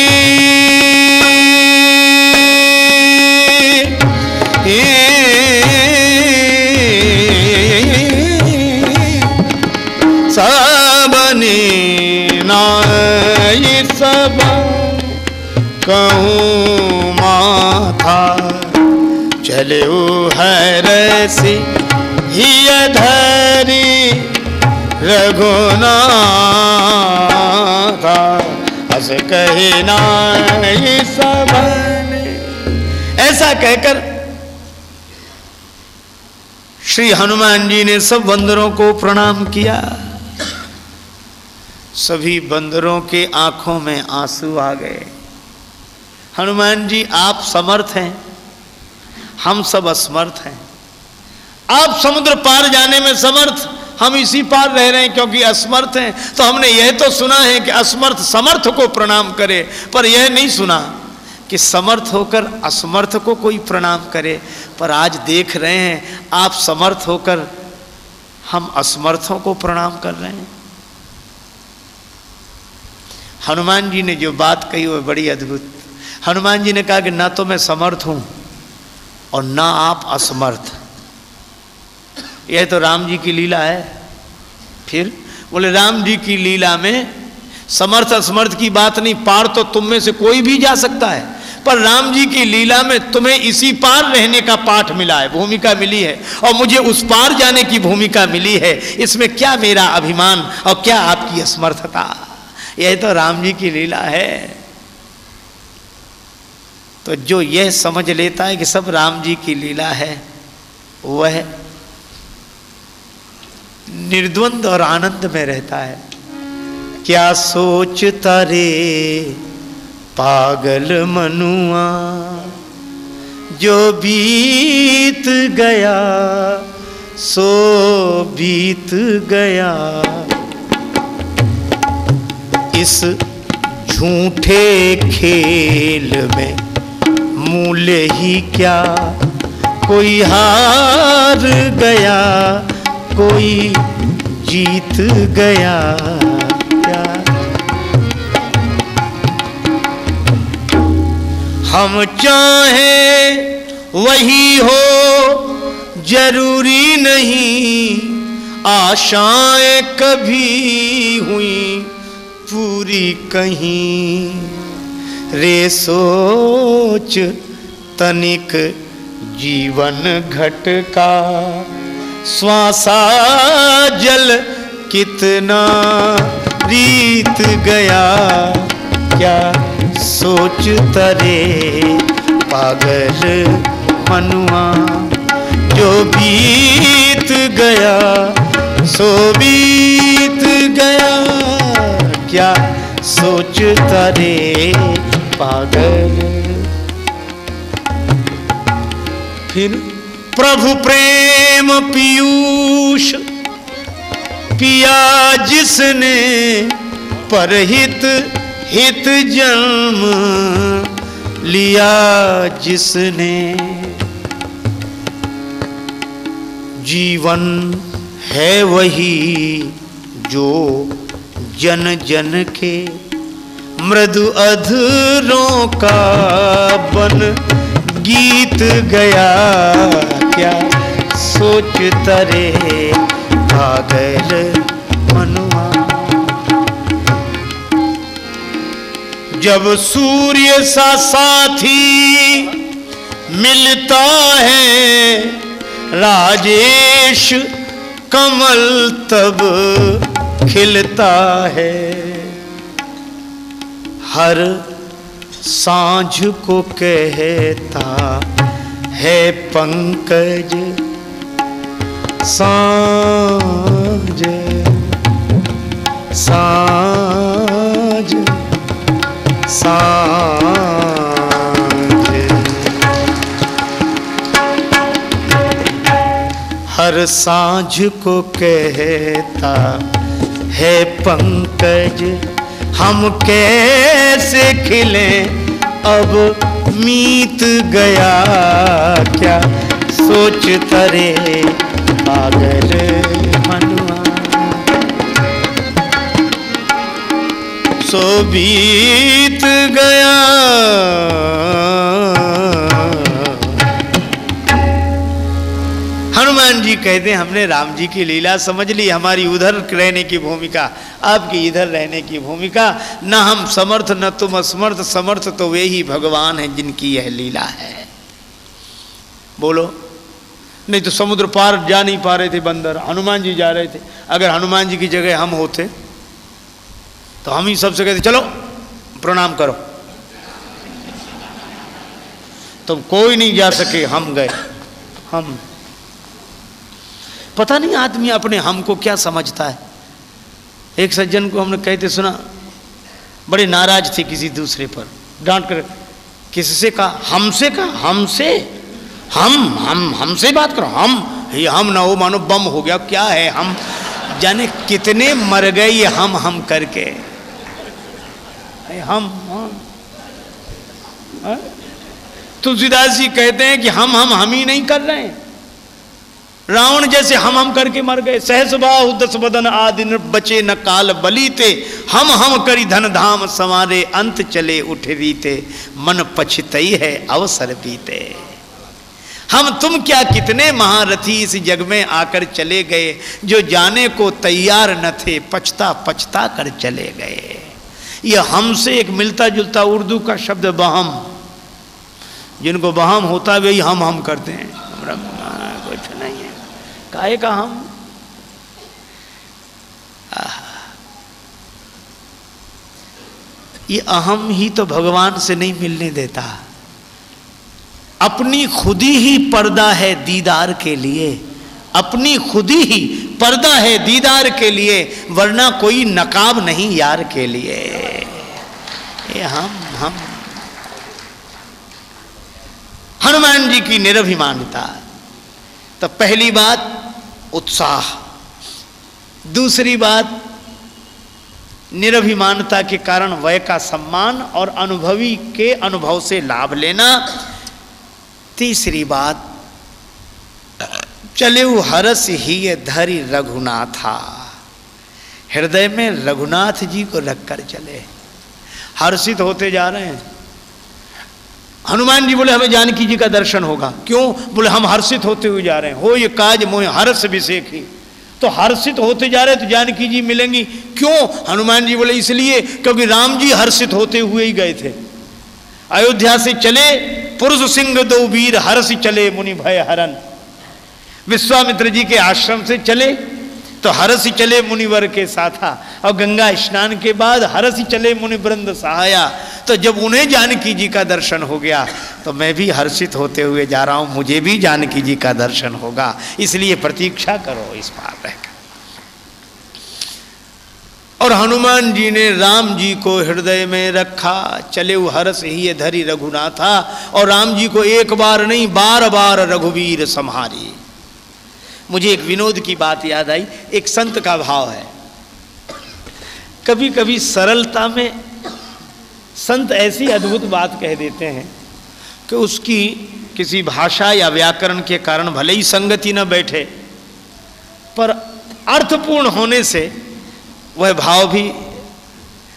Speaker 1: रघुना हस कहे ना सब ऐसा कहकर श्री हनुमान जी ने सब बंदरों को प्रणाम किया। सभी बंदरों के आँखों में आँसू आ गए। हनुमान जी, आप समर्थ हैं। हम सब असमर्थ हैं। आप समुद्र पार जाने में समर्थ। हम इसी पार रह रहे हैं क्योंकि असमर्थ हैं। तो हमने यह तो सुना है कि असमर्थ समर्थ को प्रणाम करे, पर यह नहीं सुना कि समर्थ होकर असमर्थ को कोई प्रणाम करे। पर आज देख रहे हैं, आप समर्थ होकर हम असमर्थों को प्रणाम कर रहे हैं। हनुमान जी ने जो बात कही, वो बड़ी अद्भुत। हनुमान जी ने कहा कि ना तो मैं समर्थ हूँ और ना आप असमर्थ। यह तो राम जी की लीला है। फिर बोले, राम जी की लीला में समर्थ असमर्थ की बात नहीं, पार तो तुम में से कोई भी जा सकता है। पर राम जी की लीला में तुम्हें इसी पार रहने का पाठ मिला है, भूमिका मिली है। और मुझे उस पार जाने की भूमिका मिली है। इसमें क्या मेरा अभिमान और क्या आपकी असमर्थता? यह तो राम जी की लीला है। तो जो यह समझ लेता है कि सब राम जी की लीला है, वह निर्द्वंद और आनंद में रहता है। क्या सोचता रे पागल मनुआ, जो बीत गया, सो बीत गया। इस झूठे खेल में मूल्य ही क्या? कोई हार गया कोई जीत गया क्या? हम चाहे वही हो, ज़रूरी नहीं। आशाएँ कभी हुई पूरी कहीं। रे सोच तनिक जीवन घट का श्वासा जल कितना रीत गया, क्या सोच तरे पागल मनुआ जो बीत गया, सो बीत गया, क्या सोच तरे पागल। फिर प्रभु प्रेम पीयूष, पिया जिसने परहित हित जन्म लिया जिसने। जीवन है वही जो जन जन के मृदु अधरों का बन गीत गया क्या सोच तरे पागल मनुआ? जब सूर्य सा साथी मिलता है, राजेश कमल तब खिलता है। हर साँझ को कहता है पंकज। साँझ। साँझ। साँझ। हर साँझ को कहता है पंकज, हम कैसे खिले अब मीत गया क्या? सोच तरे आगर मनवा सो बीत गया जी कहते हमने राम जी की लीला समझ ली, हमारी उधर रहने की भूमिका, आपकी इधर रहने की भूमिका, न हम समर्थ, न तुम असमर्थ, समर्थ तो वे ही भगवान हैं जिनकी यह लीला है। बोलो, नहीं तो समुद्र पार जा नहीं पा रहे थे, बंदर, हनुमान जी जा रहे थे। अगर हनुमान जी की जगह हम होते तो हम ही सबसे कहते, चलो, प्रणाम करो। तो कोई नहीं जा सके, हम गए, हम पता नहीं आदमी अपने हम को क्या समझता है। एक सज्जन को हमने कहते सुना, बड़े नाराज़ थे किसी दूसरे पर। डांट कर, किससे कहा? हमसे कहा? हमसे? हम हम, हमसे बात करो। हम, ये हम ना हो, मानो बम हो गया। क्या है हम? जाने कितने मर गए ये हम हम करके। हम हम। हाँ? तुलसीदास जी कहते हैं कि हम हम हम ही नहीं कर रहे हैं। रावण जैसे हम हम करके मर गए। सहस बाहु दस बदन आदि बचे, न काल बलीते। हम हम करी धन धाम समारे अंत चले उठ रीते। मन पछतई है, अवसर बीते। हम तुम क्या कितने महारथी इस जग में आकर चले गए, जो जाने को तैयार न थे, पछता पछता कर चले गए। ये हमसे एक मिलता जुलता उर्दू का शब्द बहम। जिनको बहम होता वही हम हम करते हैं। कुछ नहीं। काहे का हम ये अहम ही तो भगवान से नहीं मिलने देता। अपनी खुदी ही पर्दा है दीदार के लिए। अपनी खुदी ही पर्दा है दीदार के लिए, वरना कोई नकाब नहीं यार के लिए। ये हम हम हनुमान जी की निरभिमानता। तो पहली बात उत्साह। दूसरी बात निरभिमानता के कारण वय का सम्मान और अनुभवी के अनुभव से लाभ लेना। तीसरी बात चले हरस ही ये धरी रघुनाथा। हृदय में रघुनाथ जी को रखकर चले। हर्षित होते जा रहे हैं। हनुमान जी बोले, हमें जानकी जी का दर्शन होगा। क्यों? बोले, हम हर्षित होते हुए जा रहे हैं। हो, ये काज मोह हर्ष अभिषेक ही। तो हर्षित होते जा रहे तो जानकी जी मिलेंगी। क्यों? हनुमान जी बोले, इसलिए क्योंकि राम जी हर्षित होते हुए ही गए थे। अयोध्या से चले, पुरुष सिंह दो वीर हर्ष चले मुनि भय हरन। विश्वामित्र जी के आश्रम से चले तो हरस चले मुनिवर के साथा और गंगा स्नान के बाद हरस चले मुनि वृंद सहाया। तो जब उन्हें जानकी जी का दर्शन हो गया तो मैं भी हर्षित होते हुए जा रहा हूँ, मुझे भी जानकी जी का दर्शन होगा। इसलिए प्रतीक्षा करो इस रहकर और हनुमान जी ने राम जी को हृदय में रखा, चले वो हरस ही धरी रघुनाथा। और राम जी को एक बार नहीं, बार बार रघुवीर संहारी। मुझे एक विनोद की बात याद आई, एक संत का भाव है। कभी कभी सरलता में संत ऐसी अद्भुत बात कह देते हैं कि उसकी किसी भाषा या व्याकरण के कारण भले ही संगति न बैठे, पर अर्थपूर्ण होने से वह भाव भी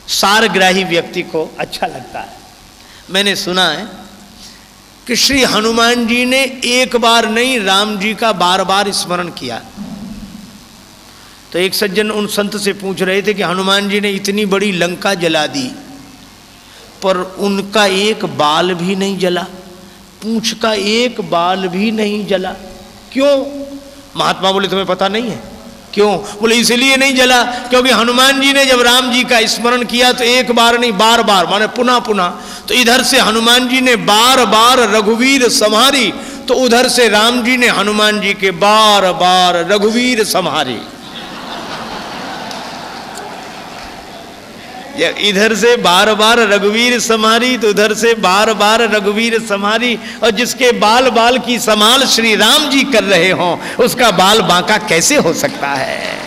Speaker 1: सारग्राही व्यक्ति को अच्छा लगता है। मैंने सुना है कि श्री हनुमान जी ने एक बार नहीं, राम जी का बार बार स्मरण किया। तो एक सज्जन उन संत से पूछ रहे थे कि हनुमान जी ने इतनी बड़ी लंका जला दी, पर उनका एक बाल भी नहीं जला, पूछ का एक बाल भी नहीं जला। क्यों? महात्मा बोले, तुम्हें पता नहीं है? क्यों? बोले, इसलिए नहीं जला, क्योंकि हनुमान जी ने जब राम जी का स्मरण किया तो एक बार नहीं, बार बार, माने पुनः पुनः। तो इधर से हनुमान जी ने बार बार रघुवीर संहारी तो उधर से राम जी ने हनुमान जी के बार बार रघुवीर संहारी। इधर से बार बार रघुवीर समारी तो उधर से बार बार रघुवीर समारी, और जिसके बाल बाल की संभाल श्री राम जी कर रहे हो, उसका बाल बांका कैसे हो सकता है?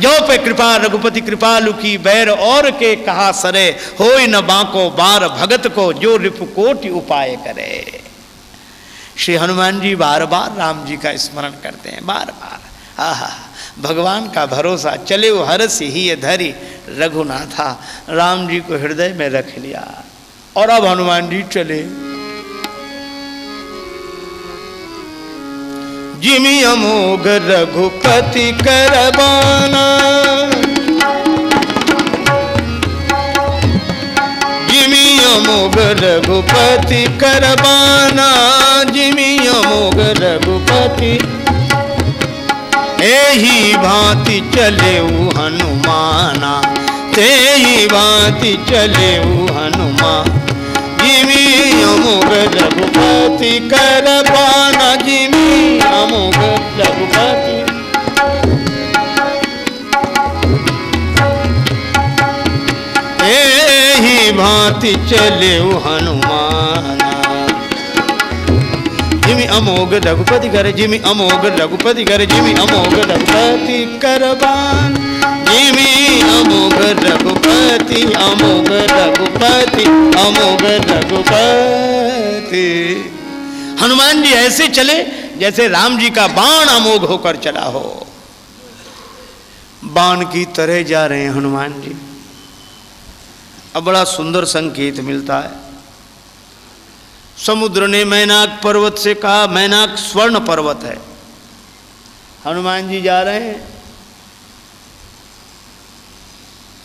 Speaker 1: जो पे कृपा, रघुपति कृपा लुकी बैर और के कहा सरे हो न बांको बार भगत को जो रिपुकोटि उपाय करे। श्री हनुमान जी बार बार राम जी का स्मरण करते हैं, बार बार। आहा। भगवान का भरोसा चले वो हरस ही ये धरी रघुनाथा। राम जी को हृदय में रख लिया। और अब हनुमान जी चले। जिमी अमोघ रघुपति करबाना। जिमी अमोघ रघुपति करबाना। जिमी अमोघ रघुपति ही भांति चले हनुमाना ते ही भांति चले हनुमान जिमी अमुग रघुपति कर पाना जिमी अमुग रघुपति। ही भांति चले हनुमाना। जिमी अमोघ, रघुपति कर जिमी अमोघ, रघुपति कर जिमी अमोघ, रघुपति करबान। जिमी अमोघ, रघुपति अमोघ रघुपति अमोघ, रघुपति। हनुमान जी ऐसे चले जैसे राम जी का बाण अमोघ होकर चला हो। बाण की तरह जा रहे हैं हनुमान जी। अब बड़ा सुंदर संकेत मिलता है। समुद्र ने मैनाक पर्वत से कहा, मैनाक स्वर्ण पर्वत है। हनुमान जी जा रहे हैं।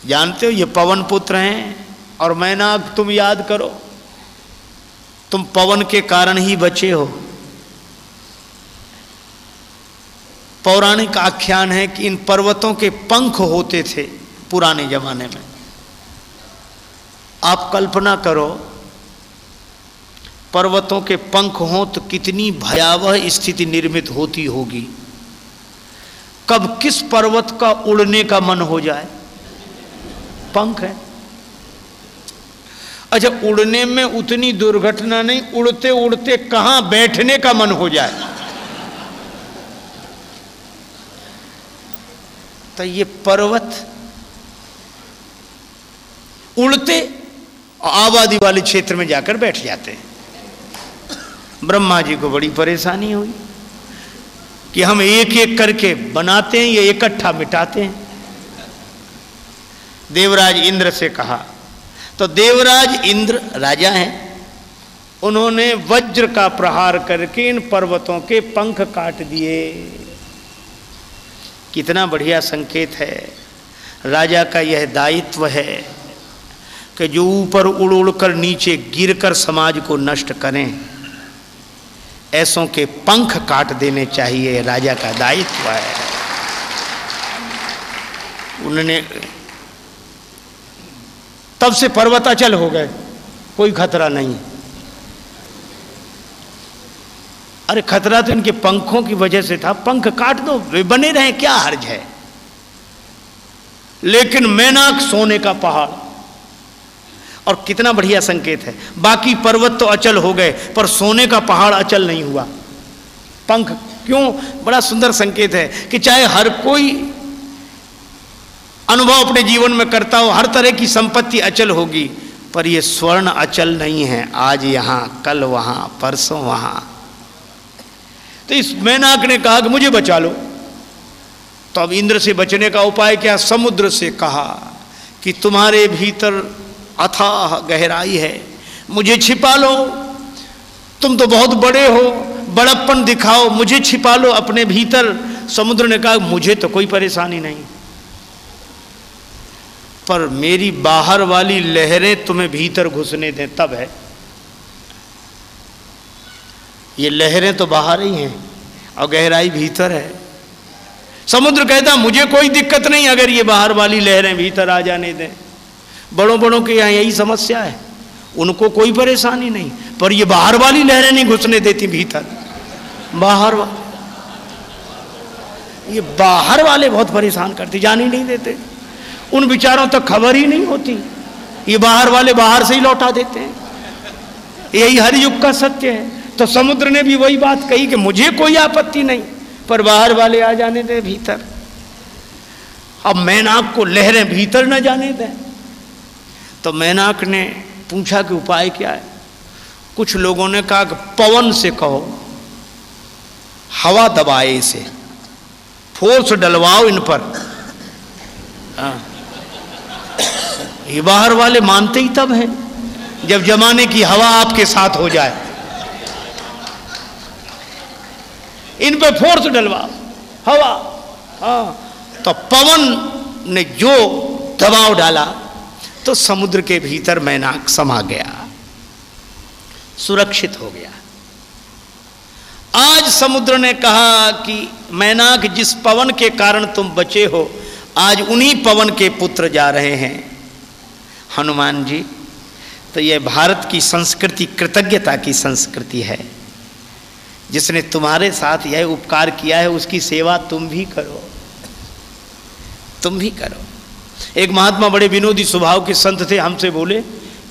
Speaker 1: जानते हो, ये पवन पुत्र हैं, और मैनाक, तुम याद करो, तुम पवन के कारण ही बचे हो। पौराणिक आख्यान है कि इन पर्वतों के पंख होते थे पुराने जमाने में। आप कल्पना करो पर्वतों के पंख हों तो कितनी भयावह स्थिति निर्मित होती होगी। कब किस पर्वत का उड़ने का मन हो जाए? पंख है। अच्छा उड़ने में उतनी दुर्घटना नहीं, उड़ते उड़ते कहाँ बैठने का मन हो जाए? तो ये पर्वत उड़ते, आबादी वाले क्षेत्र में जाकर बैठ जाते हैं। ब्रह्मा जी को बड़ी परेशानी हुई कि हम एक एक करके बनाते हैं या इकट्ठा मिटाते हैं। देवराज इंद्र से कहा तो देवराज इंद्र राजा हैं। उन्होंने वज्र का प्रहार करके इन पर्वतों के पंख काट दिए। कितना बढ़िया संकेत है। राजा का यह दायित्व है कि जो ऊपर उड़ उड़ कर नीचे गिरकर समाज को नष्ट करें। ऐसों के पंख काट देने चाहिए, राजा का दायित्व है। उन्होंने तब से पर्वताचल हो गए, कोई खतरा नहीं। अरे खतरा तो इनके पंखों की वजह से था, पंख काट दो, वे बने रहे, क्या हर्ज है? लेकिन मैनाक सोने का पहाड़ और कितना बढ़िया संकेत है। बाकी पर्वत तो अचल हो गए, पर सोने का पहाड़ अचल नहीं हुआ। पंख, क्यों? बड़ा सुंदर संकेत है कि चाहे हर कोई अनुभव अपने जीवन में करता हो, हर तरह की संपत्ति अचल होगी, पर ये स्वर्ण अचल नहीं है। आज यहाँ, कल वहाँ, परसों वहाँ। तो इस मैनाक ने कहा कि मुझे बचा लो। तो अब इंद्र से बचने का उपाय क्या? समुद्र से कहा कि तुम्हारे भीतर अथाह गहराई है। मुझे छिपा लो। तुम तो बहुत बड़े हो। बड़प्पन दिखाओ। मुझे छिपा लो अपने भीतर। समुद्र ने कहा, मुझे तो कोई परेशानी नहीं। पर मेरी बाहर वाली लहरें तुम्हें भीतर घुसने दें, तब है। ये लहरें तो बाहर ही हैं और गहराई भीतर है। समुद्र कहता, मुझे कोई दिक्कत नहीं अगर ये बाहर वाली लहरें भीतर आ जाने दें। बड़ों बड़ों के यहाँ यही समस्या है। उनको कोई परेशानी नहीं, पर ये बाहर वाली लहरें नहीं घुसने देती भीतर। बाहर वा... ये बाहर वाले बहुत परेशान करते, जान ही नहीं देते। उन विचारों तक खबर ही नहीं होती। ये बाहर वाले बाहर से ही लौटा देते हैं। यही हर युग का सत्य है। तो समुद्र ने भी वही बात कही कि मुझे कोई आपत्ति नहीं, पर बाहर वाले आ जाने दें भीतर। अब मैनाक को लहरें भीतर न जाने दें। तो मैनाक ने पूछा कि उपाय क्या है? कुछ लोगों ने कहा कि पवन से कहो, हवा दबाए इसे, फोर्स डलवाओ इन पर। हाँ। ये बाहर वाले मानते ही तब हैं, जब जमाने की हवा आपके साथ हो जाए। इन पर फोर्स डलवाओ, हवा। हाँ। तो पवन ने जो दबाव डाला तो समुद्र के भीतर मैनाक समा गया, सुरक्षित हो गया। आज समुद्र ने कहा कि मैनाक जिस पवन के कारण तुम बचे हो, आज उन्हीं पवन के पुत्र जा रहे हैं। हनुमान जी तो यह भारत की संस्कृति, कृतज्ञता की संस्कृति है। जिसने तुम्हारे साथ यह उपकार किया है, उसकी सेवा तुम भी करो। तुम भी करो। एक महात्मा बड़े विनोदी स्वभाव के संत थे, हमसे बोले,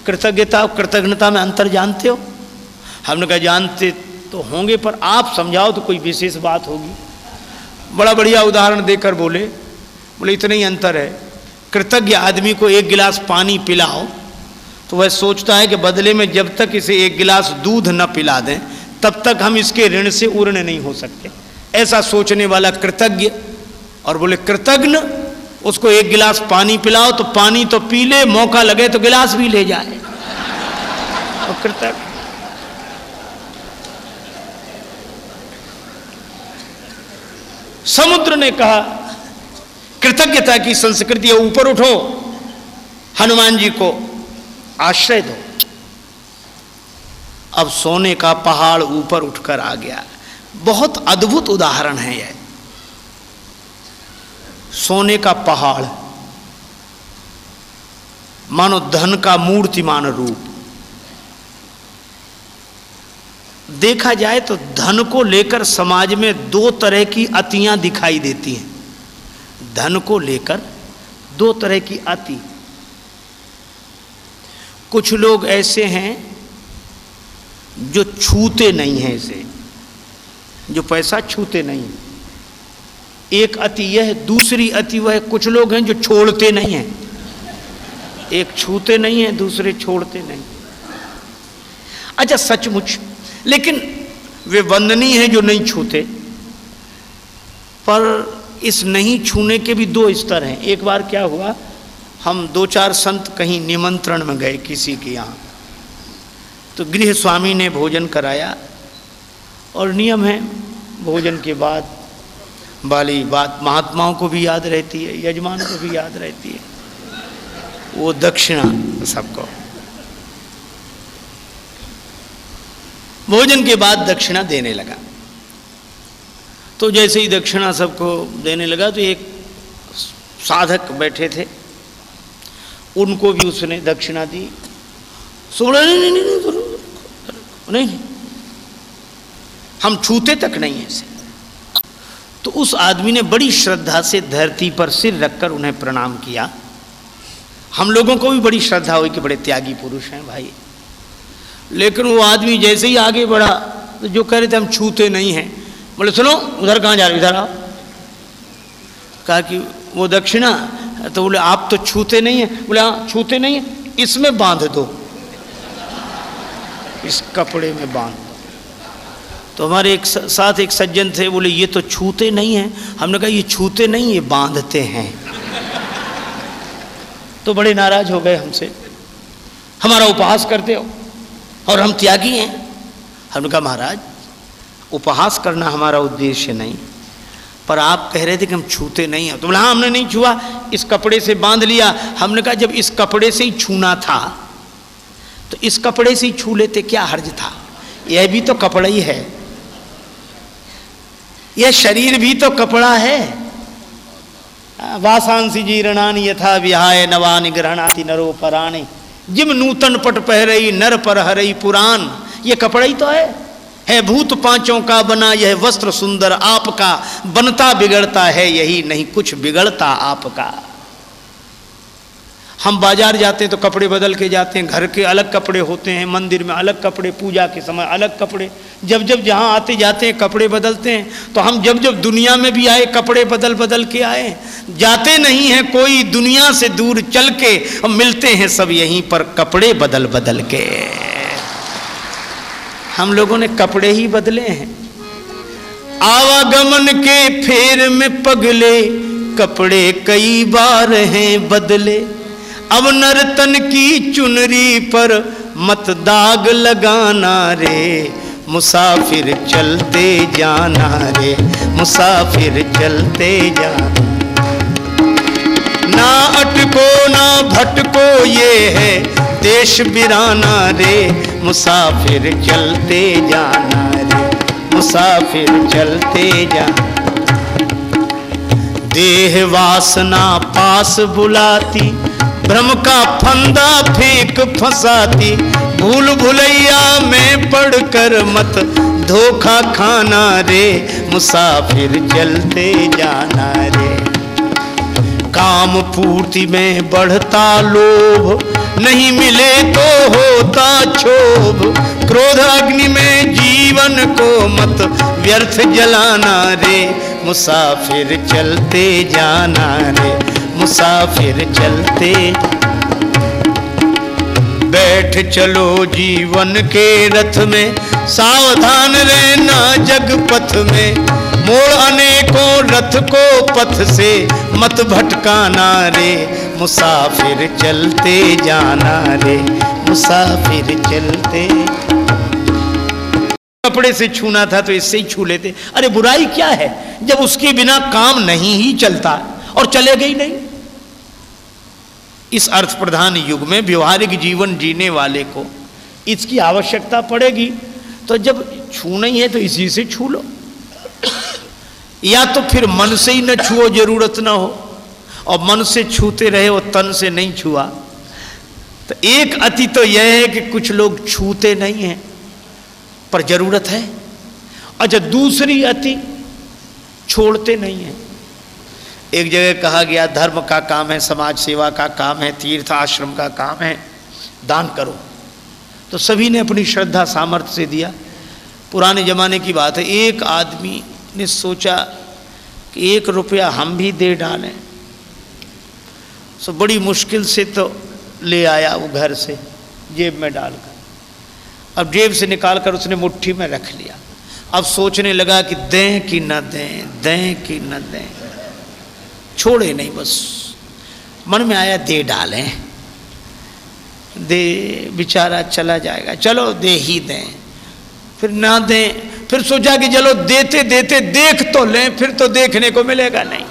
Speaker 1: कृतज्ञता और कृतज्ञता में अंतर जानते हो? हमने कहा, जानते तो होंगे, पर आप समझाओ तो कोई विशेष बात होगी। बड़ा बढ़िया उदाहरण देकर बोले बोले, इतना ही अंतर है। कृतज्ञ आदमी को एक गिलास पानी पिलाओ तो वह सोचता है कि बदले में जब तक इसे एक गिलास दूध न पिला दें, तब तक हम इसके ऋण से उर्ण नहीं हो सकते। ऐसा सोचने वाला कृतज्ञ, और बोले, कृतज्ञ उसको एक गिलास पानी पिलाओ तो पानी तो पी ले मौका लगे तो गिलास भी ले जाए। कृतज्ञ समुद्र ने कहा, कृतज्ञता की संस्कृति, ऊपर उठो, हनुमान जी को आश्रय दो। अब सोने का पहाड़ ऊपर उठकर आ गया। बहुत अद्भुत उदाहरण है यह। सोने का पहाड़, मानो धन का मूर्तिमान रूप। देखा जाए तो धन को लेकर समाज में दो तरह की अतियाँ दिखाई देती हैं। धन को लेकर दो तरह की अति। कुछ लोग ऐसे हैं जो छूते नहीं हैं इसे, जो पैसा छूते नहीं एक अति यह, दूसरी अति वह। कुछ लोग हैं जो छोड़ते नहीं हैं। एक छूते नहीं हैं, दूसरे छोड़ते नहीं। अच्छा सचमुच। लेकिन वे वंदनीय हैं जो नहीं छूते। पर इस नहीं छूने के भी दो स्तर हैं। एक बार क्या हुआ? हम दो चार संत कहीं निमंत्रण में गए किसी के यहाँ। तो गृह स्वामी ने भोजन कराया। और नियम है, भोजन के बाद वाली बात महात्माओं को भी याद रहती है यजमान को भी याद रहती है वो दक्षिणा सबको भोजन के बाद दक्षिणा देने लगा तो जैसे ही दक्षिणा सबको देने लगा तो एक साधक बैठे थे उनको भी उसने दक्षिणा दी सो नहीं नहीं नहीं नहीं नहीं हम छूते तक नहीं ऐसे तो उस आदमी ने बड़ी श्रद्धा से धरती पर सिर रखकर उन्हें प्रणाम किया। हम लोगों को भी बड़ी श्रद्धा हुई कि बड़े त्यागी पुरुष हैं भाई। लेकिन वो आदमी जैसे ही आगे बढ़ा तो जो कह रहे थे, हम छूते नहीं हैं। बोले, सुनो, उधर कहाँ जा रहे इधर आओ। कहा कि, वो दक्षिणा। तो बोले, आप तो छूते नहीं हैं। बोले हाँ छूते नहीं हैं। इसमें बाँध दो। इस कपड़े में बाँध तो हमारे एक साथ एक सज्जन थे, बोले, ये तो छूते नहीं हैं। हमने कहा, ये छूते नहीं, ये बांधते हैं। तो बड़े नाराज़ हो गए हमसे। हमारा उपहास करते हो और हम त्यागी हैं। हमने कहा, महाराज, उपहास करना हमारा उद्देश्य नहीं, पर आप कह रहे थे कि हम छूते नहीं हैं। तो बोला हाँ हमने नहीं छुआ, इस कपड़े से बाँध लिया। हमने कहा, जब इस कपड़े से ही छूना था तो इस कपड़े से ही छू लेते क्या हर्ज था? यह भी तो कपड़ा ही है। यह शरीर भी तो कपड़ा है। वासांसी जीर्णानी यथा विहाय नवान ग्रहणाति नरो पराणी। जिम नूतन पट पहरई, नर पर हरई पुराण। ये कपड़ा ही तो है। है भूत पाँचों का बना, यह वस्त्र सुंदर आपका। बनता बिगड़ता है, यही नहीं, कुछ बिगड़ता आपका। हम बाज़ार जाते हैं तो कपड़े बदल के जाते हैं, घर के अलग कपड़े होते हैं, मंदिर में अलग कपड़े, पूजा के समय अलग कपड़े। जब जब जहाँ आते जाते हैं, कपड़े बदलते हैं तो हम जब जब दुनिया में भी आए, कपड़े बदल बदल के आए, जाते नहीं हैं कोई, दुनिया से दूर चल के हम मिलते हैं सब यहीं पर कपड़े बदल बदल के। हम लोगों ने कपड़े ही बदले हैं। आवागमन के फेर में पगले, कपड़े कई बार हैं बदले। अब नर्तन की चुनरी पर मत दाग लगाना रे। मुसाफिर चलते जाना रे। मुसाफिर चलते जाना। ना अटको, ना भटको ये है देश बिराना रे। मुसाफिर चलते जाना रे। मुसाफिर चलते जाना। देह वासना पास बुलाती भ्रम का फंदा फेंक फंसाती। भूल भुलैया में पढ़कर मत, धोखा खाना रे, मुसाफिर चलते जाना रे। काम पूर्ति में बढ़ता लोभ, नहीं मिले तो होता क्षोभ। क्रोध अग्नि में जीवन को मत, व्यर्थ जलाना रे, मुसाफिर चलते जाना रे। मुसाफिर चलते। बैठ चलो जीवन के रथ में, सावधान रहना जग पथ में। मोड़ अनेकों रथ को पथ से, मत भटकाना रे। मुसाफिर चलते जाना रे, मुसाफिर चलते। कपड़े से छूना था तो इससे ही छू लेते। अरे बुराई क्या है? जब उसके बिना काम नहीं ही चलता, और चलेगा ही नहीं। इस अर्थ प्रधान युग में व्यवहारिक जीवन जीने वाले को इसकी आवश्यकता पड़ेगी। तो जब छूना ही है तो इसी से छू लो। या तो फिर मन से ही न छुओ, ज़रूरत ना हो। और मन से छूते रहे और तन से नहीं छुआ। तो एक अति तो यह है कि कुछ लोग छूते नहीं हैं, पर ज़रूरत है। अच्छा दूसरी अति छोड़ते नहीं हैं एक जगह कहा गया, धर्म का काम है, समाज सेवा का काम है, तीर्थ आश्रम का काम है, दान करो। तो सभी ने अपनी श्रद्धा, सामर्थ्य से दिया। पुराने ज़माने की बात है, एक आदमी ने सोचा कि एक रुपया हम भी दे डालें। सो बड़ी मुश्किल से तो ले आया वो घर से, जेब में डालकर। अब जेब से निकाल कर उसने मुट्ठी में रख लिया। अब सोचने लगा कि दें कि न दें दें कि न दें। छोड़े नहीं, बस मन में आया दे डालें। दे बेचारा चला जाएगा। चलो दे ही दें। फिर ना दें, फिर सोचा कि चलो देते देते, देख तो लें, फिर तो देखने को मिलेगा नहीं।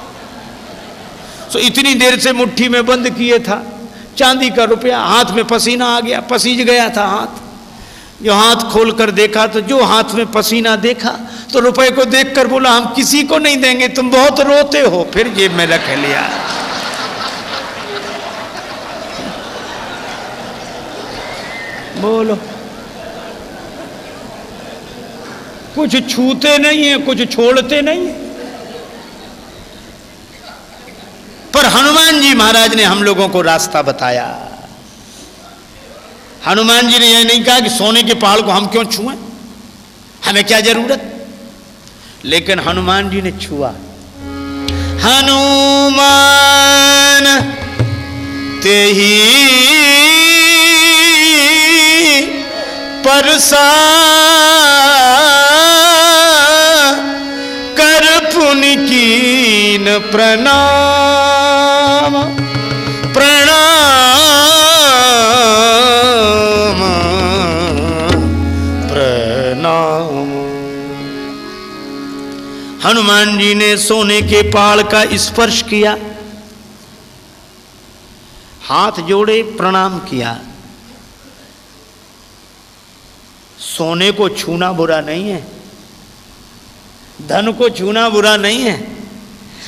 Speaker 1: सो इतनी देर से मुट्ठी में बंद किए था। चांदी का रुपया हाथ में पसीना आ गया, पसीज गया था हाथ। जो हाथ खोल कर देखा तो जो हाथ में पसीना देखा तो रुपए को देखकर बोला, हम किसी को नहीं देंगे, तुम बहुत रोते हो, फिर जेब में रख लिया। बोलो, कुछ छूते नहीं है, कुछ छोड़ते नहीं पर हनुमान जी महाराज ने हम लोगों को रास्ता बताया। हनुमान जी ने यह नहीं कहा कि सोने के पहाड़ को हम क्यों छुएँ? हमें क्या ज़रूरत? लेकिन हनुमान जी ने छुआ। हनुमान, ते ही परसा कर पुन कीन प्रणाम। हनुमान जी ने सोने के पाल का स्पर्श किया, हाथ जोड़े प्रणाम किया। सोने को छूना बुरा नहीं है, धन को छूना बुरा नहीं है।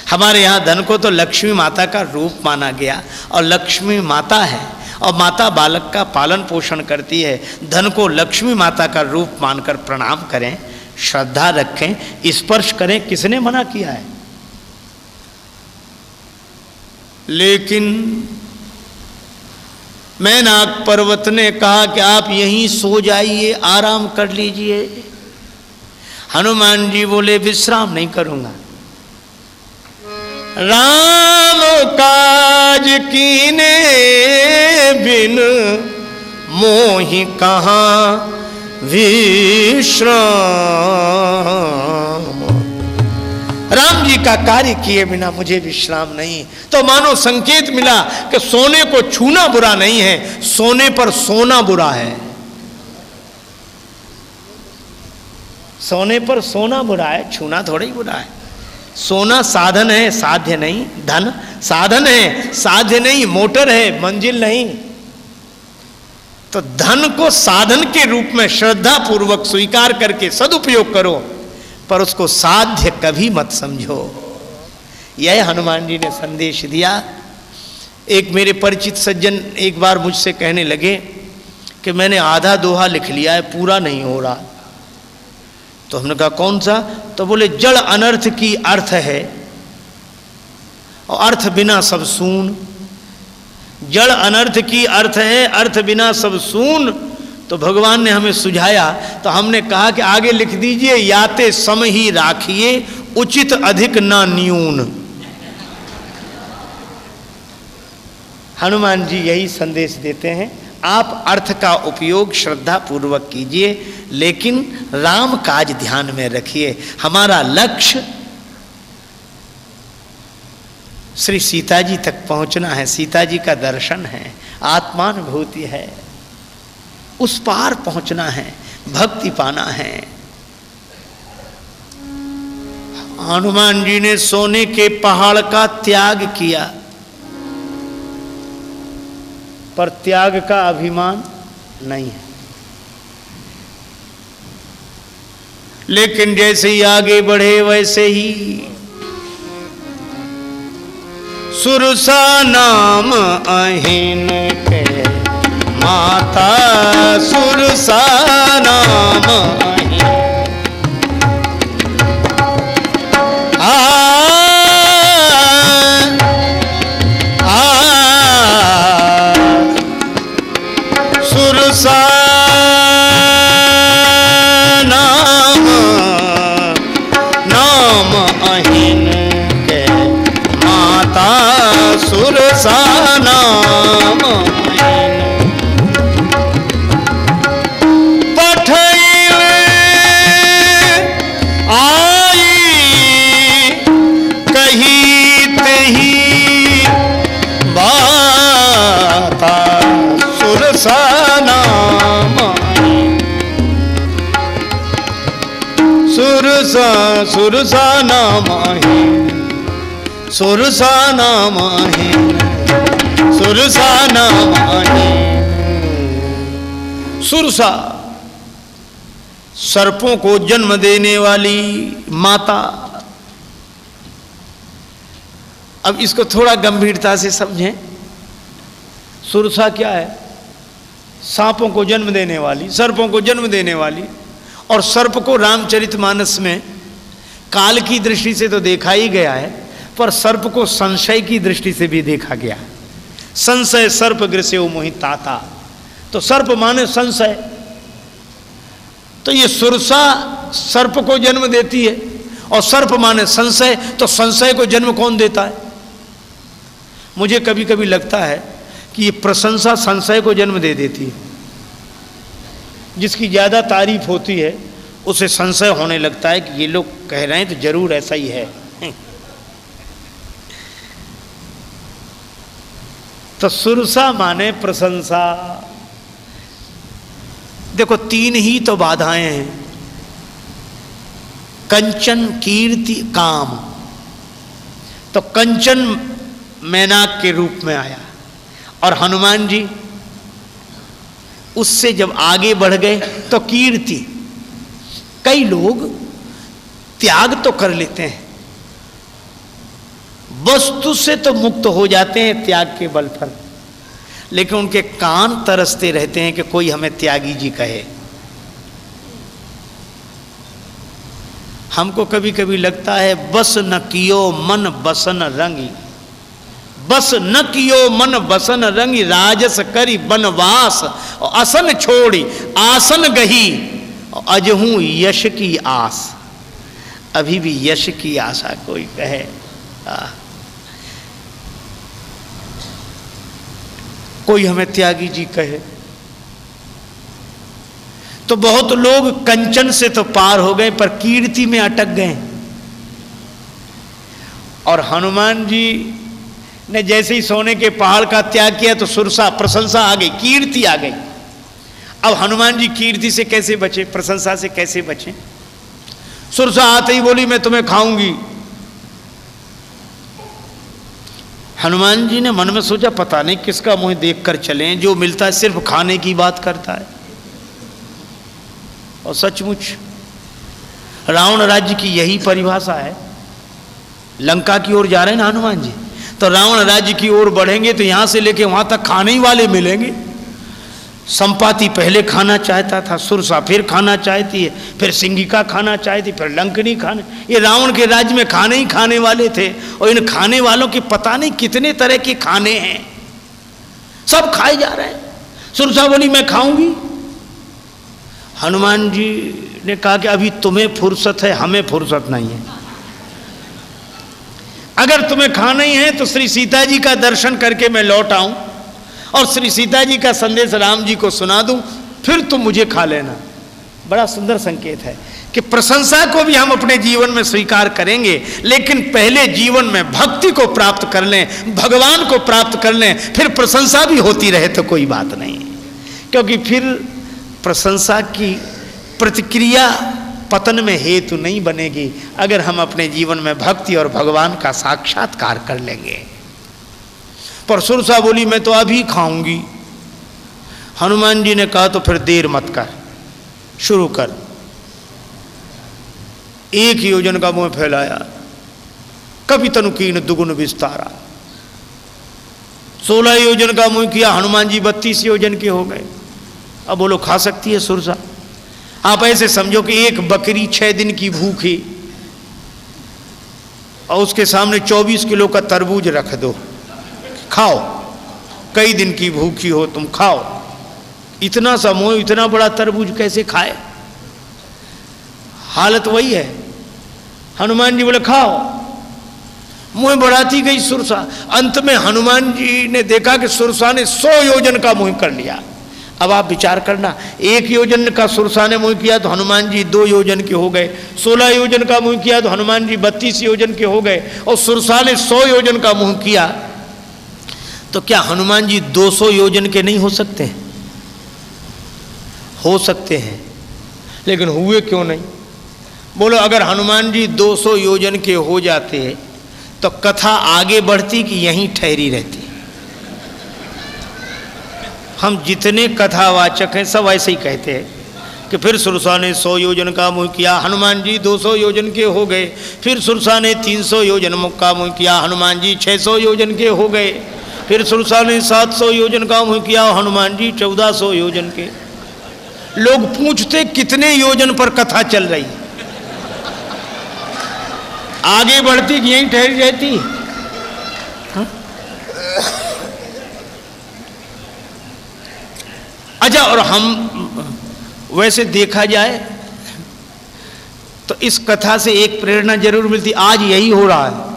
Speaker 1: हमारे यहाँ धन को तो लक्ष्मी माता का रूप माना गया और लक्ष्मी माता है और माता बालक का पालन पोषण करती है। धन को लक्ष्मी माता का रूप मानकर प्रणाम करें। श्रद्धा रखें, स्पर्श करें, किसने मना किया है? लेकिन मैं मैनाक पर्वत ने कहा कि आप यहीं सो जाइए, आराम कर लीजिए। हनुमान जी बोले, विश्राम नहीं करूँगा। राम काज कीने बिन मोहि कहा? विश्राम। राम जी का कार्य किए बिना मुझे विश्राम नहीं। तो मानो संकेत मिला कि सोने को छूना बुरा नहीं है, सोने पर सोना बुरा है। सोने पर सोना बुरा है, छूना थोड़ा ही बुरा है। सोना साधन है, साध्य नहीं। धन साधन है, साध्य नहीं। मोटर है, मंजिल नहीं। तो धन को साधन के रूप में श्रद्धा पूर्वक स्वीकार करके सदुपयोग करो, पर उसको साध्य कभी मत समझो। यह हनुमान जी ने संदेश दिया। एक मेरे परिचित सज्जन एक बार मुझसे कहने लगे कि मैंने आधा दोहा लिख लिया है, पूरा नहीं हो रहा। तो हमने कहा, कौन सा? तो बोले, जड़ अनर्थ की अर्थ है। और अर्थ बिना सब सून। जड़ अनर्थ की अर्थ है, अर्थ बिना सब सून। तो भगवान ने हमें सुझाया तो हमने कहा कि आगे लिख दीजिए, याते सम ही राखिए, उचित अधिक ना न्यून। हनुमान जी यही संदेश देते हैं, आप अर्थ का उपयोग श्रद्धा पूर्वक कीजिए, लेकिन राम काज ध्यान में रखिए। हमारा लक्ष्य श्री सीता जी तक पहुँचना है सीता जी का दर्शन है, आत्मानुभूति है, उस पार पहुँचना है, भक्ति पाना है। हनुमान जी ने सोने के पहाड़ का त्याग किया, पर त्याग का अभिमान नहीं है। लेकिन जैसे ही आगे बढ़े, वैसे ही सुरसा नाम अहिन के। माता सुरसा नाम सुरसा सुरसा नाम सुरसा नाम सुरसा नाम सुरसा सर्पों को जन्म देने वाली माता। अब इसको थोड़ा गंभीरता से समझें। सुरसा क्या है? सांपों को जन्म देने वाली, सर्पों को जन्म देने वाली और सर्प को रामचरितमानस में काल की दृष्टि से तो देखा ही गया है, पर सर्प को संशय की दृष्टि से भी देखा गया संशय सर्प ग्रसे मोहित ताता। तो सर्प माने संशय। तो ये सुरसा सर्प को जन्म देती है, और सर्प माने संशय। तो संशय को जन्म कौन देता है? मुझे कभी कभी लगता है कि ये प्रशंसा संशय को जन्म दे देती है, जिसकी ज़्यादा तारीफ़ होती है उसे संशय होने लगता है कि ये लोग कह रहे हैं तो ज़रूर ऐसा ही है। तो सुरसा माने प्रशंसा। देखो, तीन ही तो बाधाएँ हैं। कंचन, कीर्ति, काम। तो कंचन मैनाक के रूप में आया। और हनुमान जी, उससे जब आगे बढ़ गए तो कीर्ति। कई लोग त्याग तो कर लेते हैं। वस्तु से तो मुक्त हो जाते हैं त्याग के बल पर। लेकिन उनके कान तरसते रहते हैं कि कोई हमें त्यागी जी कहे। हमको कभी कभी लगता है, बस न कियो मन बसन रंगी। बस न कियो मन बसन रंगी, राजस करी बनवास, असन छोड़ी, आसन गही। अजहू यश की आस। अभी भी यश की आशा कोई कहे। कोई हमें त्यागी जी कहे। तो बहुत लोग कंचन से तो पार हो गए, पर कीर्ति में अटक गए। और हनुमान जी ने जैसे ही सोने के पहाड़ का त्याग किया तो सुरसा प्रशंसा आ गई, कीर्ति आ गई। अब हनुमान जी कीर्ति से कैसे बचे, प्रशंसा से कैसे बचे? सुरसा आते ही बोली, मैं तुम्हें खाऊँगी। हनुमान जी ने मन में सोचा, पता नहीं किसका मुँह देख कर चले जो मिलता है सिर्फ़ खाने की बात करता है। और सचमुच, रावण राज्य की यही परिभाषा है। लंका की ओर जा रहे हैं ना हनुमान जी? तो रावण राज्य की ओर बढ़ेंगे तो यहाँ से लेके वहाँ तक खाने ही वाले मिलेंगे। संपाति पहले खाना चाहता था, सुरसा फिर खाना चाहती है, फिर सिंगिका खाना चाहती, फिर लंकनी खाने, ये रावण के राज्य में खाने ही खाने वाले थे, और इन खाने वालों के पता नहीं कितने तरह के खाने हैं। सब खाए जा रहे हैं। सुरसा बोली, मैं खाऊँगी। हनुमान जी ने कहा कि अभी तुम्हें फुर्सत है, हमें फुर्सत नहीं है। अगर तुम्हें खाना ही है तो श्री सीता जी का दर्शन करके मैं लौट आऊँ। और श्री सीता जी का संदेश राम जी को सुना दूँ, फिर तुम मुझे खा लेना। बड़ा सुंदर संकेत है कि प्रशंसा को भी हम अपने जीवन में स्वीकार करेंगे, लेकिन पहले जीवन में भक्ति को प्राप्त कर लें, भगवान को प्राप्त कर लें, फिर प्रशंसा भी होती रहे तो कोई बात नहीं। क्योंकि फिर प्रशंसा की प्रतिक्रिया पतन में हेतु नहीं बनेगी, अगर हम अपने जीवन में भक्ति और भगवान का साक्षात्कार कर लेंगे। पर सुरसा बोली, मैं तो अभी खाऊँगी। हनुमान जी ने कहा तो फिर देर मत कर, शुरू कर। एक योजन का मुँह फैलाया। कभी तनुकीन दुगुन विस्तारा। सोलह योजन का मुँह किया, हनुमान जी बत्तीस योजन के हो गए। अब बोलो, खा सकती है सुरसा? आप ऐसे समझो कि एक बकरी छह दिन की भूखी और उसके सामने चौबीस किलो का तरबूज रख दो। खाओ। कई दिन की भूखी हो, तुम खाओ। इतना समूह इतना बड़ा तरबूज कैसे खाए? हालत वही है। हनुमान जी बोले, खाओ। मुँह बढ़ाती गई सुरसा। अंत में हनुमान जी ने देखा कि सुरसा ने सौ योजन का मुँह कर लिया। अब आप विचार करना, एक योजन का सुरसा ने मुँह किया तो हनुमान जी दो योजन के हो गए। सोलह योजन का मुँह किया तो हनुमान जी बत्तीस योजन के हो गए। और सुरसा ने सौ योजन का मुँह किया। तो क्या हनुमान जी 200 योजन के नहीं हो सकते हैं? हो सकते हैं, लेकिन हुए क्यों नहीं? बोलो, अगर हनुमान जी 200 योजन के हो जाते तो कथा आगे बढ़ती कि यहीं ठहरी रहती? हम जितने कथावाचक हैं, सब ऐसे ही कहते हैं कि फिर सुरसा ने सौ योजन का मुँह किया, हनुमान जी दो सौ योजन के हो गए, फिर सुरसा ने तीन सौ योजन का मुँह किया, हनुमान जी छः सौ योजन के हो गए। फिर सुरसा ने सात सौ योजन का मुँह किया, हनुमान जी चौदह सौ योजन के। लोग पूछते, कितने योजन पर कथा चल रही? आगे बढ़ती यहीं ठहरी रहती? हाँ? अच्छा और हम, वैसे देखा जाए तो इस कथा से एक प्रेरणा ज़रूर मिलती, आज यही हो रहा है।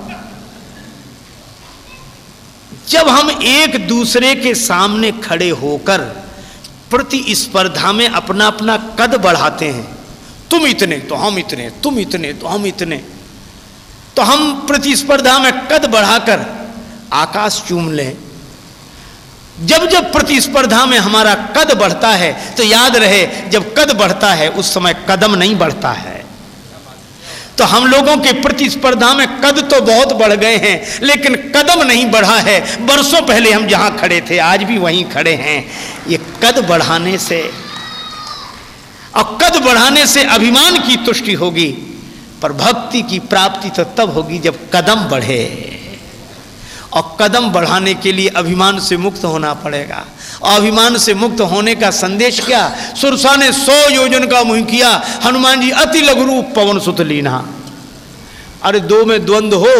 Speaker 1: जब हम एक दूसरे के सामने खड़े होकर प्रतिस्पर्धा में अपना अपना कद बढ़ाते हैं, तुम इतने तो हम इतने, तुम इतने तो हम इतने तो हम प्रतिस्पर्धा में कद बढ़ाकर आकाश चूम लें। जब जब प्रतिस्पर्धा में हमारा कद बढ़ता है तो याद रहे, जब कद बढ़ता है, उस समय कदम नहीं बढ़ता है। तो हम लोगों के प्रतिस्पर्धा में कद तो बहुत बढ़ गए हैं, लेकिन कदम नहीं बढ़ा है। बरसों पहले हम जहाँ खड़े थे, आज भी वहीं खड़े हैं। ये कद बढ़ाने से और कद बढ़ाने से अभिमान की तुष्टि होगी, पर भक्ति की प्राप्ति तो तब होगी जब कदम बढ़े। और कदम बढ़ाने के लिए अभिमान से मुक्त होना पड़ेगा। और अभिमान से मुक्त होने का संदेश क्या? सुरसा ने सौ योजन का मुह किया। हनुमान जी अति लघु रूप पवन सुत लीना। अरे दो में द्वंद्व हो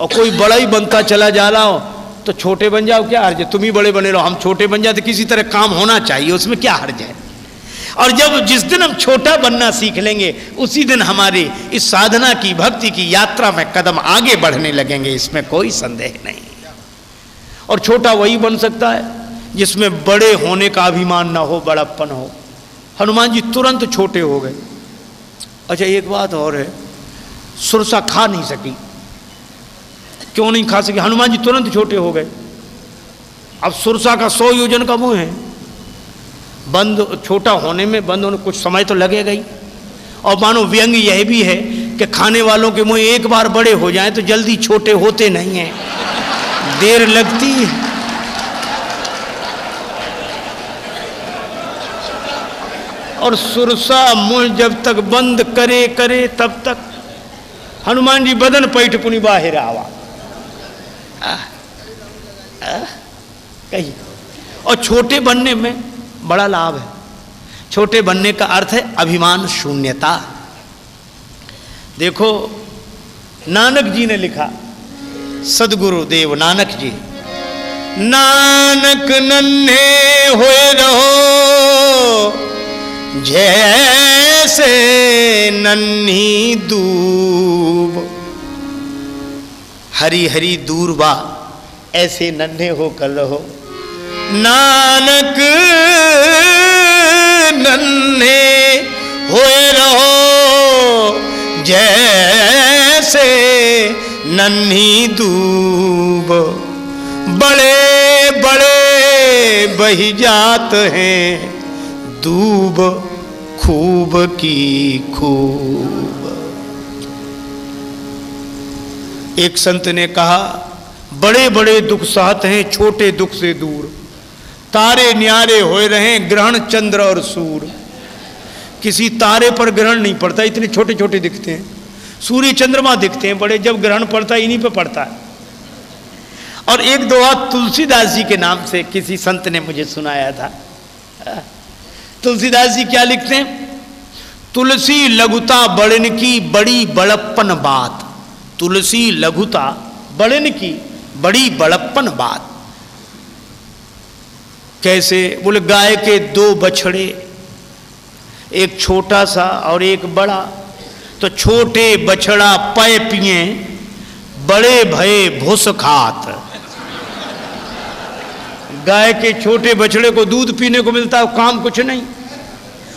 Speaker 1: और कोई बड़ा ही बनता चला जा रहा हो तो छोटे बन जाओ क्या? हर्ज है तुम ही बड़े बने रहो। हम छोटे बन जाते, किसी तरह काम होना चाहिए, उसमें क्या हर्ज है? और जब जिस दिन हम छोटा बनना सीख लेंगे, उसी दिन हमारी इस साधना की, भक्ति की यात्रा में कदम आगे बढ़ने लगेंगे, इसमें कोई संदेह नहीं। और छोटा वही बन सकता है, जिसमें बड़े होने का अभिमान ना हो, बड़प्पन हो। हनुमान जी तुरंत छोटे हो गए। अच्छा एक बात और है, सुरसा खा नहीं सकी। क्यों नहीं खा सकी? हनुमान जी तुरंत छोटे हो गए। अब सुरसा का सौ योजन का मुँह है? बंद, छोटा होने में बंद होने, कुछ समय तो लगेगा ही और मानो व्यंग यह भी है कि खाने वालों के मुँह एक बार बड़े हो जाएँ तो जल्दी छोटे होते नहीं हैं। देर लगती है। और सुरसा मुँह जब तक बंद करे करे, तब तक हनुमान जी बदन पैठ पुनि बाहर आवा। कही और छोटे बनने में बड़ा लाभ है। छोटे बनने का अर्थ है अभिमान शून्यता। देखो, नानक जी ने लिखा, सदगुरु देव नानक जी, नानक नन्हे हुए रहो, जैसे नन्ही दूब। हरी हरी दूर बा ऐसे नन्हे होकर रहो। नानक नन्हे हुए रहो, जैसे नन्ही दूब। बड़े बड़े बही जात हैं दूब, खूब की खूब। एक संत ने कहा, बड़े बड़े दुख सहत हैं, छोटे दुख से दूर। तारे न्यारे हो रहे, ग्रहण चंद्र और सूर्य। किसी तारे पर ग्रहण नहीं पड़ता, इतने छोटे छोटे दिखते हैं। सूर्य चंद्रमा दिखते हैं, बड़े, जब ग्रहण पड़ता है, इन्हीं पे पड़ता है। और एक दोहा तुलसीदास जी के नाम से किसी संत ने मुझे सुनाया था। तुलसीदास जी क्या लिखते हैं? तुलसी लघुता बड़न की बड़ी बड़प्पन बात। तुलसी लघुता बड़न की बड़ी बड़प्पन बात। कैसे? बोले, गाय के दो बछड़े, एक छोटा सा और एक बड़ा। तो छोटे बछड़ा पय पिए, बड़े भय भूस खात। गाय के छोटे बछड़े को दूध पीने को मिलता है काम कुछ नहीं।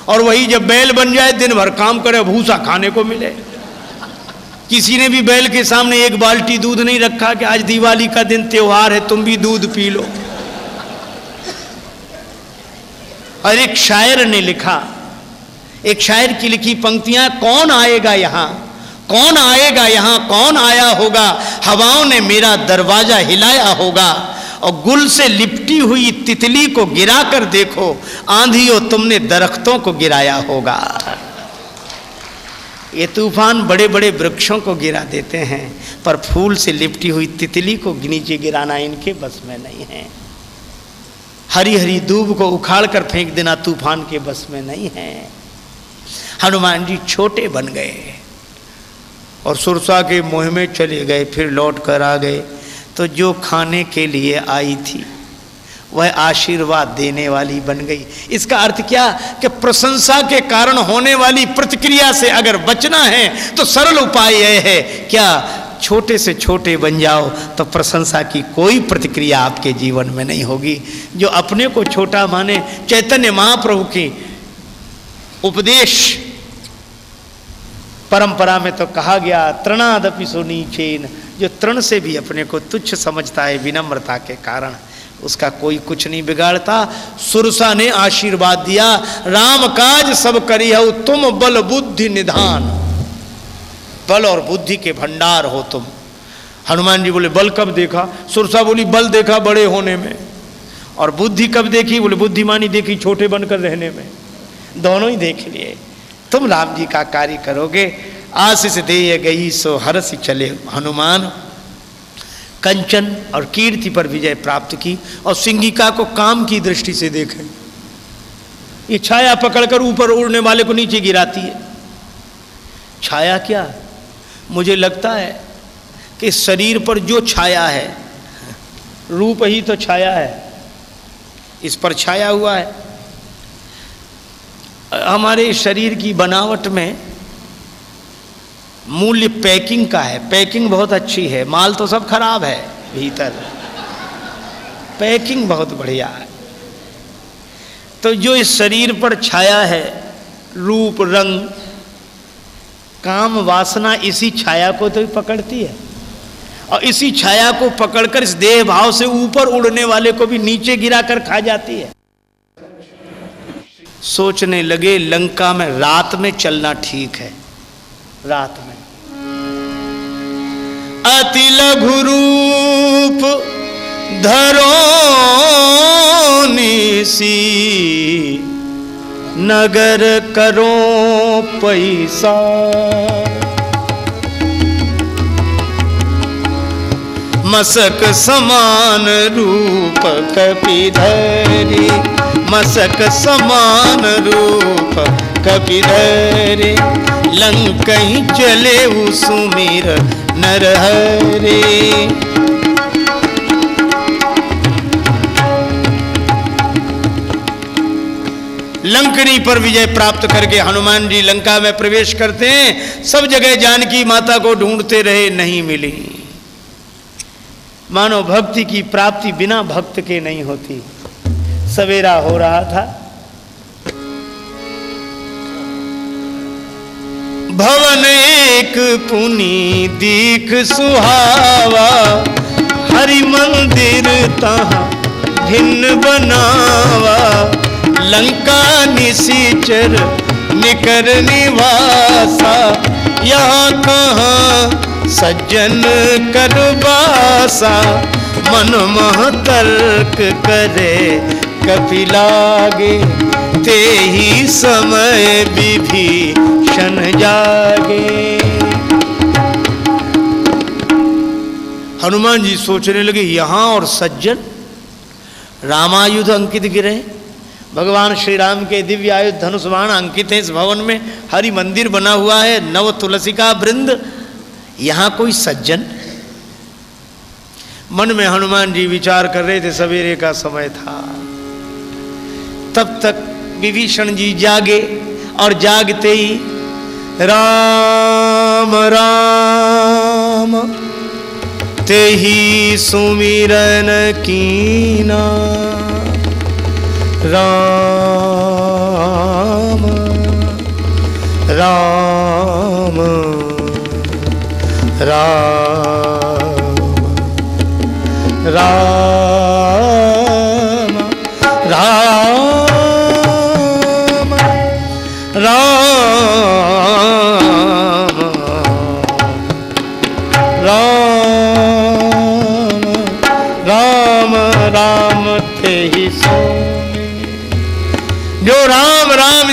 Speaker 1: और वही जब बैल बन जाए, दिन भर काम करे, भूसा खाने को मिले। किसी ने भी बैल के सामने एक बाल्टी दूध नहीं रखा कि आज दिवाली का दिन, त्योहार है, तुम भी दूध पी लो। और एक शायर ने लिखा, एक शायर की लिखी पंक्तियाँ, कौन आएगा यहाँ? कौन आएगा यहाँ? कौन आया होगा? हवाओं ने मेरा दरवाज़ा हिलाया होगा, और गुल से लिपटी हुई तितली को गिरा कर देखो आंधियों तुमने दरख्तों को गिराया होगा। ये तूफ़ान बड़े बड़े वृक्षों को गिरा देते हैं, पर फूल से लिपटी हुई तितली को नीचे गिराना इनके बस में नहीं है। हरी हरी दूब को उखाड़ कर फेंक देना तूफ़ान के बस में नहीं है। हनुमान जी छोटे बन गए। और सुरसा के मुँह में चले गए, फिर लौट कर आ गए। तो जो खाने के लिए आई थी, वह आशीर्वाद देने वाली बन गई। इसका अर्थ क्या? कि प्रशंसा के कारण होने वाली प्रतिक्रिया से अगर बचना है तो सरल उपाय यह है। क्या? छोटे से छोटे बन जाओ तो प्रशंसा की कोई प्रतिक्रिया आपके जीवन में नहीं होगी। जो अपने को छोटा माने, चैतन्य महाप्रभु की उपदेश। परंपरा में तो कहा गया तृणादपि सुनीचेन जो तृण से भी अपने को तुच्छ समझता है, विनम्रता के कारण, उसका कोई कुछ नहीं बिगाड़ता। सुरसा ने आशीर्वाद दिया राम काज सब करी हो तुम बल बुद्धि निधान। बल और बुद्धि के भंडार हो तुम। हनुमान जी बोले, बल कब देखा? सुरसा बोली, बल देखा बड़े होने में। और बुद्धि कब देखी? बोले, बुद्धिमानी देखी छोटे बनकर रहने में। दोनों ही देख लिए। तुम राम जी का कार्य करोगे। आशीष दे गई सो हरस चले हनुमान। कंचन और कीर्ति पर विजय प्राप्त की और सिंगिका को काम की दृष्टि से देखे। ये छाया पकड़कर ऊपर उड़ने वाले को नीचे गिराती है। छाया क्या? मुझे लगता है कि शरीर पर जो छाया है, रूप ही तो छाया है, इस पर छाया हुआ है। हमारे शरीर की बनावट में मूल्य पैकिंग का है। पैकिंग बहुत अच्छी है। माल तो सब खराब है भीतर। पैकिंग बहुत बढ़िया है। तो जो इस शरीर पर छाया है, रूप, रंग काम वासना इसी छाया को तो पकड़ती है। और इसी छाया को पकड़कर इस देह भाव से ऊपर उड़ने वाले को भी नीचे गिरा कर खा जाती है। सोचने लगे, लंका में रात में चलना ठीक है। रात में। अति लघु रूप धरो निसी नगर करो पैसा। मसक समान रूप कपिधरी, मसक समान रूप कपिधरी। लंक ही चले सुमीर नरहरे। लंकनी पर विजय प्राप्त करके हनुमान जी लंका में प्रवेश करते हैं, सब जगह जानकी माता को ढूंढते रहे, नहीं मिली। मानो भक्ति की प्राप्ति बिना भक्त के नहीं होती। सवेरा हो रहा था। भवन एक पुनी दीख सुहावा, हरि मंदिर तहा भिन्न बनावा। लंका निशीचर निकर निवासा, यहाँ कहाँ सज्जन करबासा मन मह तर्क करे कपिलागे ते ही समय विभीषण जागे। हनुमान जी सोचने लगे, यहाँ और सज्जन रामायुध अंकित गिरे। भगवान श्री राम के दिव्य आयु धनुष बाण अंकित है इस भवन में। हरि मंदिर बना हुआ है, नव तुलसी का वृंद। यहाँ कोई सज्जन? मन में हनुमान जी विचार कर रहे थे, सवेरे का समय था। तब तक विभीषण जी जागे और जागते ही, राम राम, ते ही सुमिरन कीना राम राम राम राम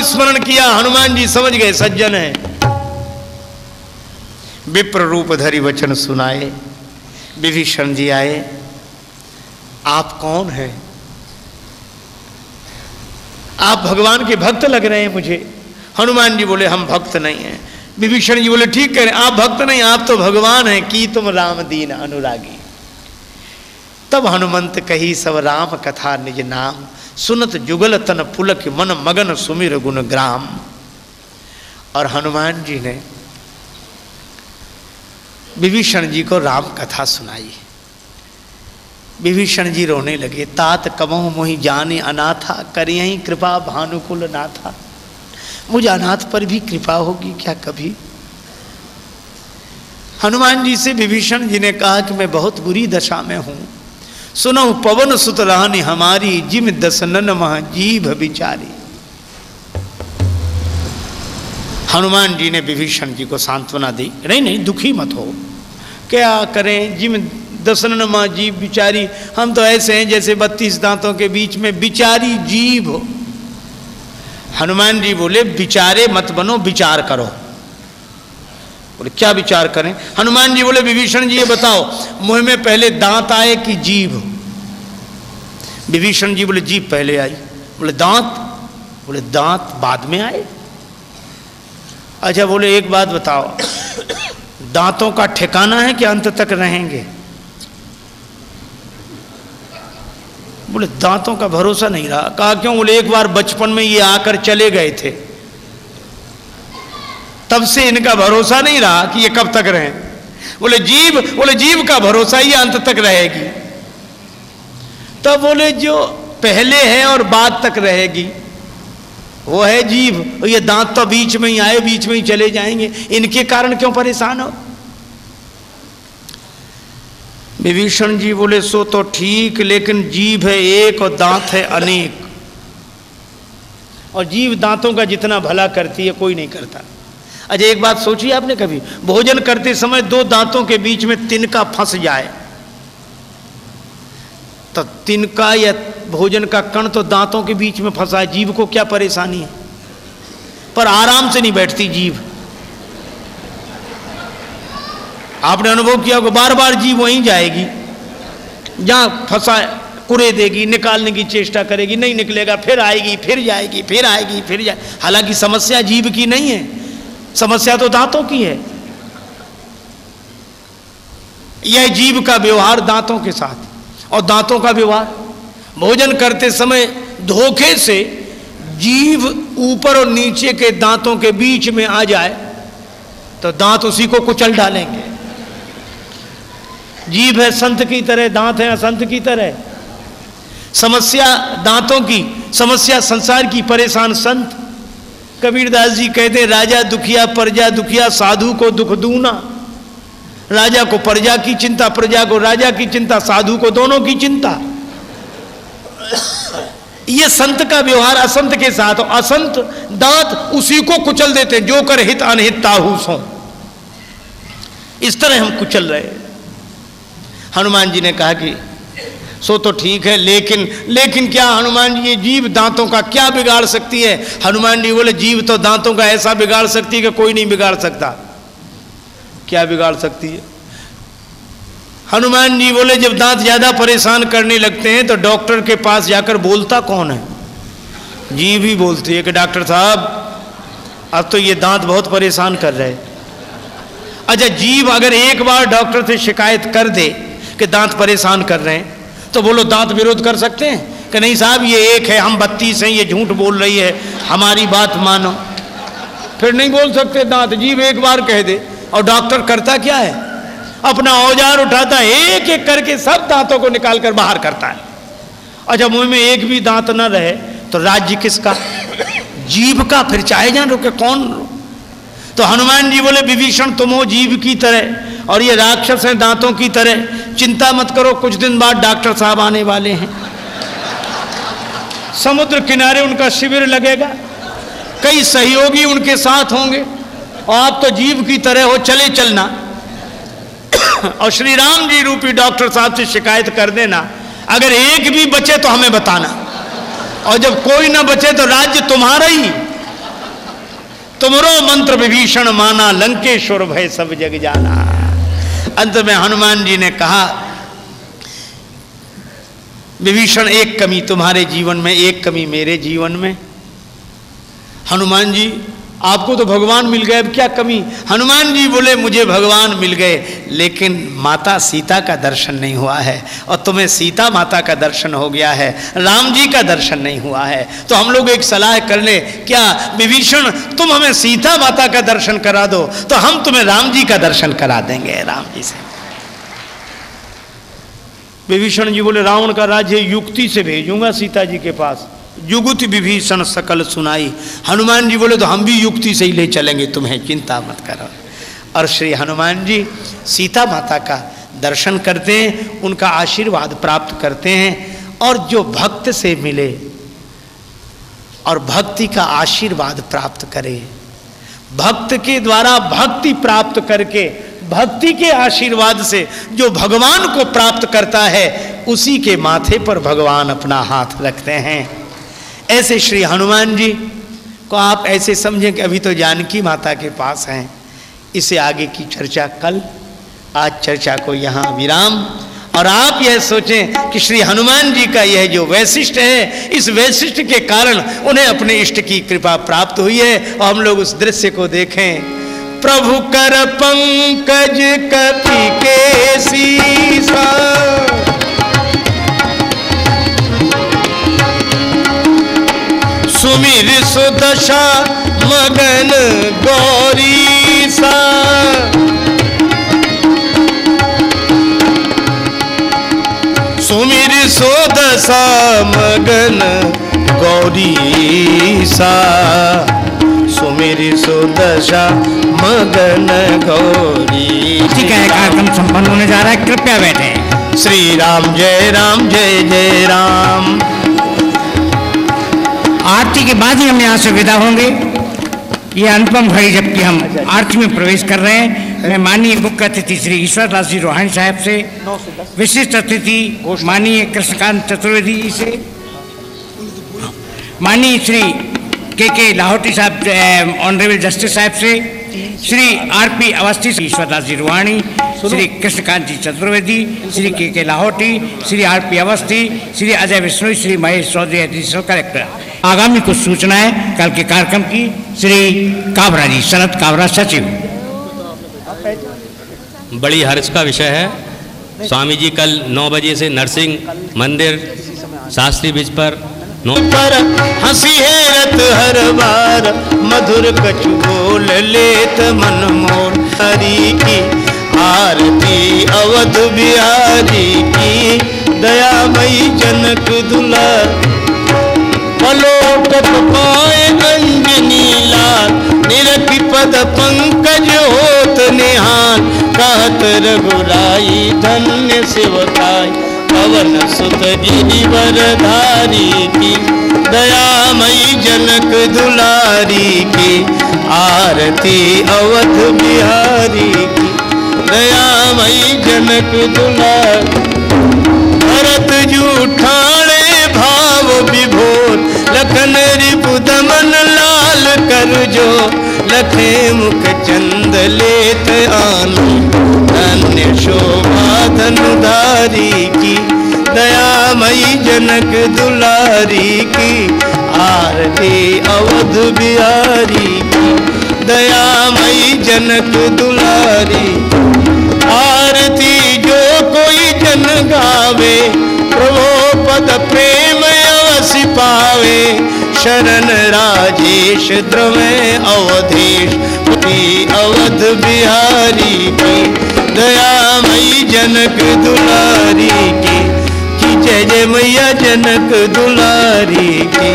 Speaker 1: स्मरण किया, हनुमान जी समझ गए, सज्जन है। विप्र रूप धरी वचन सुनाए, विभीषण जी आए, आप कौन हैं? आप भगवान के भक्त लग रहे हैं मुझे। हनुमान जी बोले, हम भक्त नहीं हैं। विभीषण जी बोले, ठीक कह रहे आप भक्त नहीं, आप तो भगवान हैं, की तुम राम दीन अनुरागी। तब हनुमंत कही, सब राम कथा निज नाम सुनत जुगल तन पुलक मन मगन सुमिर गुण ग्राम। और हनुमान जी ने विभीषण जी को राम कथा सुनाई। विभीषण जी रोने लगे, तात कमोह मोहि जाने अनाथा कर यही कृपा भानुकुल नाथा। मुझे अनाथ पर भी कृपा होगी क्या कभी? हनुमान जी से विभीषण जी ने कहा कि मैं बहुत बुरी दशा में हूँ। सुनो पवन सुत रहनी हमारी जिम दसनन मह जीभ बिचारी। हनुमान जी ने विभीषण जी को सांत्वना दी, नहीं नहीं, दुखी मत हो। क्या करें, जिम दसनन मह जीव बिचारी, हम तो ऐसे हैं जैसे बत्तीस दांतों के बीच में बिचारी जीव हो। हनुमान जी बोले, बिचारे मत बनो, विचार करो। बोले, क्या विचार करें? हनुमान जी बोले, विभीषण जी ये बताओ, मुँह में पहले दांत आए कि जीभ विभीषण जी बोले जीभ पहले आई। बोले, दांत? बोले, दांत बाद में आए। अच्छा बोले, एक बात बताओ, दांतों का ठिकाना है कि अंत तक रहेंगे? बोले, दांतों का भरोसा नहीं रहा। कहा, क्यों? बोले, एक बार बचपन में ये आकर चले गए थे। तब से इनका भरोसा नहीं रहा कि ये कब तक रहे। बोले, जीव बोले, जीव का भरोसा ही अंत तक रहेगी। तब बोले जो पहले है और बाद तक रहेगी, वो है जीव। ये दांत तो बीच में ही आए, बीच में ही चले जाएँगे। इनके कारण क्यों परेशान हो? विभीषण जी बोले, सो तो ठीक, लेकिन जीव है एक और दांत है अनेक। और जीव दांतों का जितना भला करती है, कोई नहीं करता। अच्छा एक बात सोची आपने कभी? भोजन करते समय दो दांतों के बीच में तिनका फंस जाए। तो तिनका या भोजन का कण तो दांतों के बीच में फंसा है, जीव को क्या परेशानी है? पर आराम से नहीं बैठती जीव। आपने अनुभव किया कि बार बार जीव वहीं जाएगी, जहाँ फंसा कुरे देगी, निकालने की चेष्टा करेगी, नहीं निकलेगा, फिर आएगी, फिर जाएगी, फिर आएगी, फिर जाए हालाँकि समस्या जीव की नहीं है, समस्या तो दांतों की है। यह जीव का व्यवहार दांतों के साथ और दांतों का व्यवहार भोजन करते समय धोखे से जीव ऊपर और नीचे के दांतों के बीच में आ जाए तो दांत उसी को कुचल डालेंगे। जीव है संत की तरह, दांत है असंत की तरह। समस्या दांतों की, समस्या संसार की, परेशान संत। कबीरदास जी कहते राजा दुखिया, प्रजा दुखिया, साधु को दुख दूना। राजा को प्रजा की चिंता, प्रजा को राजा की चिंता, साधु को दोनों की चिंता। ये संत का व्यवहार असंत के साथ, असंत दांत उसी को कुचल देते जो कर हित अनहित ताहू सो। इस तरह हम कुचल रहे हनुमान जी ने कहा कि, सो तो ठीक है, लेकिन लेकिन क्या हनुमान जी, ये जीव दांतों का क्या बिगाड़ सकती है? हनुमान जी बोले, जीव तो दांतों का ऐसा बिगाड़ सकती है कि कोई नहीं बिगाड़ सकता। क्या बिगाड़ सकती है? हनुमान जी बोले, जब दांत ज़्यादा परेशान करने लगते हैं तो डॉक्टर के पास जाकर बोलता कौन है? जीव ही बोलती है कि डॉक्टर साहब, अब तो ये दांत बहुत परेशान कर रहे अच्छा जीव अगर एक बार डॉक्टर से शिकायत कर दे कि दांत परेशान कर रहे हैं तो बोलो, दांत विरोध कर सकते हैं? कि नहीं साहब, ये एक है, हम बत्तीस हैं, ये झूठ बोल रही है, हमारी बात मानो। फिर नहीं बोल सकते दांत, जीव एक बार कह दे। और डॉक्टर करता क्या है? अपना औज़ार उठाता है एक एक करके सब दांतों को निकाल कर बाहर करता है। अच्छा मुँह में एक भी दांत न रहे तो राज्य किसका? जीव का। फिर चाहे जान रुके, कौन तो हनुमान जी बोले, विभीषण, तुम हो जीव की तरह, और ये राक्षस हैं दांतों की तरह। चिंता मत करो, कुछ दिन बाद डॉक्टर साहब आने वाले हैं। समुद्र किनारे उनका शिविर लगेगा। कई सहयोगी उनके साथ होंगे। और आप तो जीव की तरह हो, चले चलना। और श्री राम जी रूपी डॉक्टर साहब से शिकायत कर देना, अगर एक भी बचे तो हमें बताना। और जब कोई ना बचे तो राज्य तुम्हारा ही। तुमरो मंत्र विभीषण माना, लंकेश्वर भय सब जग जाना। अंत में हनुमान जी ने कहा, विभीषण, एक कमी तुम्हारे जीवन में, एक कमी मेरे जीवन में। हनुमान जी आपको तो भगवान मिल गए, अब क्या कमी? हनुमान जी बोले, मुझे भगवान मिल गए। लेकिन माता सीता का दर्शन नहीं हुआ है और तुम्हें सीता माता का दर्शन हो गया है, राम जी का दर्शन नहीं हुआ है। तो हम लोग एक सलाह कर ले, क्या विभीषण, तुम हमें सीता माता का दर्शन करा दो तो हम तुम्हें राम जी का दर्शन करा देंगे। राम जी से। विभीषण जी बोले, रावण का राज्य युक्ति से भेजूँगा सीता जी के पास। युगुत विभीषण सकल सुनाई। हनुमान जी बोले तो हम भी युक्ति से ही ले चलेंगे, तुम्हें चिंता मत करो। और श्री हनुमान जी सीता माता का दर्शन करते हैं, उनका आशीर्वाद प्राप्त करते हैं, और जो भक्त से मिले और भक्ति का आशीर्वाद प्राप्त करे, भक्त के द्वारा भक्ति प्राप्त करके, भक्ति के आशीर्वाद से जो भगवान को प्राप्त करता है, उसी के माथे पर भगवान अपना हाथ रखते हैं। ऐसे श्री हनुमान जी को आप ऐसे समझें कि अभी तो जानकी माता के पास हैं। इसे आगे की चर्चा कल, आज चर्चा को यहाँ विराम। और आप यह सोचें कि श्री हनुमान जी का यह जो वैशिष्ट है, इस वैशिष्ट के कारण उन्हें अपने इष्ट की कृपा प्राप्त हुई है। और हम लोग उस दृश्य को देखें। प्रभु कर पंकज कपि के सीसा। सुमिर सुदशा मगन गौरी सा। सुमिर सुदशा मगन गौरी सा। सुमेरी सुदशा मगन गौरी
Speaker 2: ठीक है कार्यक्रम संपन्न होने जा रहा है। कृपया बैठे।
Speaker 1: श्री राम जय राम जय जय राम।
Speaker 2: आरती के बाद ही हम यहाँ से विदा होंगे। ये अनुपम घड़ी जबकि हम आरती में प्रवेश कर रहे हैं। मैं माननीय मुख्य अतिथि श्री ईश्वरदास जी रोहानी साहब से विशिष्ट अतिथि माननीय कृष्णकांत चतुर्वेदी जी से माननीय श्री के के लाहौटी साहब ऑनरेबल जस्टिस साहब से Shri R P Awasthi Ishwardas ji Ruwani Shri Krishnakant ji Chaturvedi Shri K K Lahoti Shri R P Awasthi Shri Ajay Vishnu Shri Mahesh Chaudhary additional collector. आगामी कुछ सूचनाएँ कल के कार्यक्रम की श्री काबरा जी शरद काबरा सचिव।
Speaker 3: बड़ी हर्ष का विषय है। स्वामी जी कल 9 बजे से नरसिंह मंदिर शास्त्री बीच पर नो
Speaker 1: पर हँसी है रत हर बार। मधुर कछु बोल लेत मन मोर। हरि की आरती, अवध बिहारी की दया मई जनक दुला। पलोटत पाए अंजनी लाल। निरपि पद पंकज होत निहान कहत रघुराई, धन्य सेवकाई पवन सुत गिरिवर की, दयामयी जनक दुलारी की, आरती अवध बिहारी की, दयामयी जनक दुलारी। भरत जूठाणे भाव विभोर, लखन रिपु लाल कर जो लखे मुख चंद लेत आनु धन्य शोभा धनुधारी की, दयामयी जनक दुलारी की, आरती अवध बिहारी की, दयामयी जनक दुलारी आरती जो कोई जन गावे, प्रभो पद अवसि पावे। शरण राजेश द्रवे अवधेश अवध बिहारी की। दया मई जनक दुलारी की। की जय जय मैया जनक दुलारी की।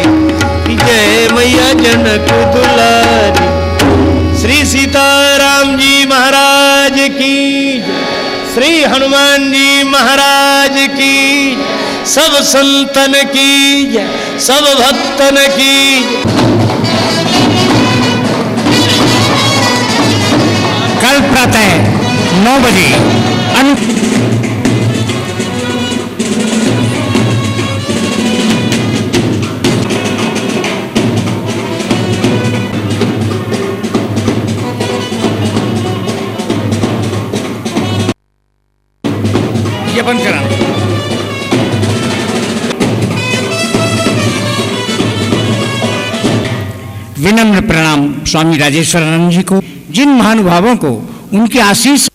Speaker 1: की जय मैया जनक दुलारी। श्री सीताराम जी महाराज की। श्री हनुमान जी महाराज की। सब संतन की सब भक्तन की
Speaker 2: कल प्रातः नौ बजे स्वामी राजेश्वरानंद जी को जिन महानुभावों को उनके आशीष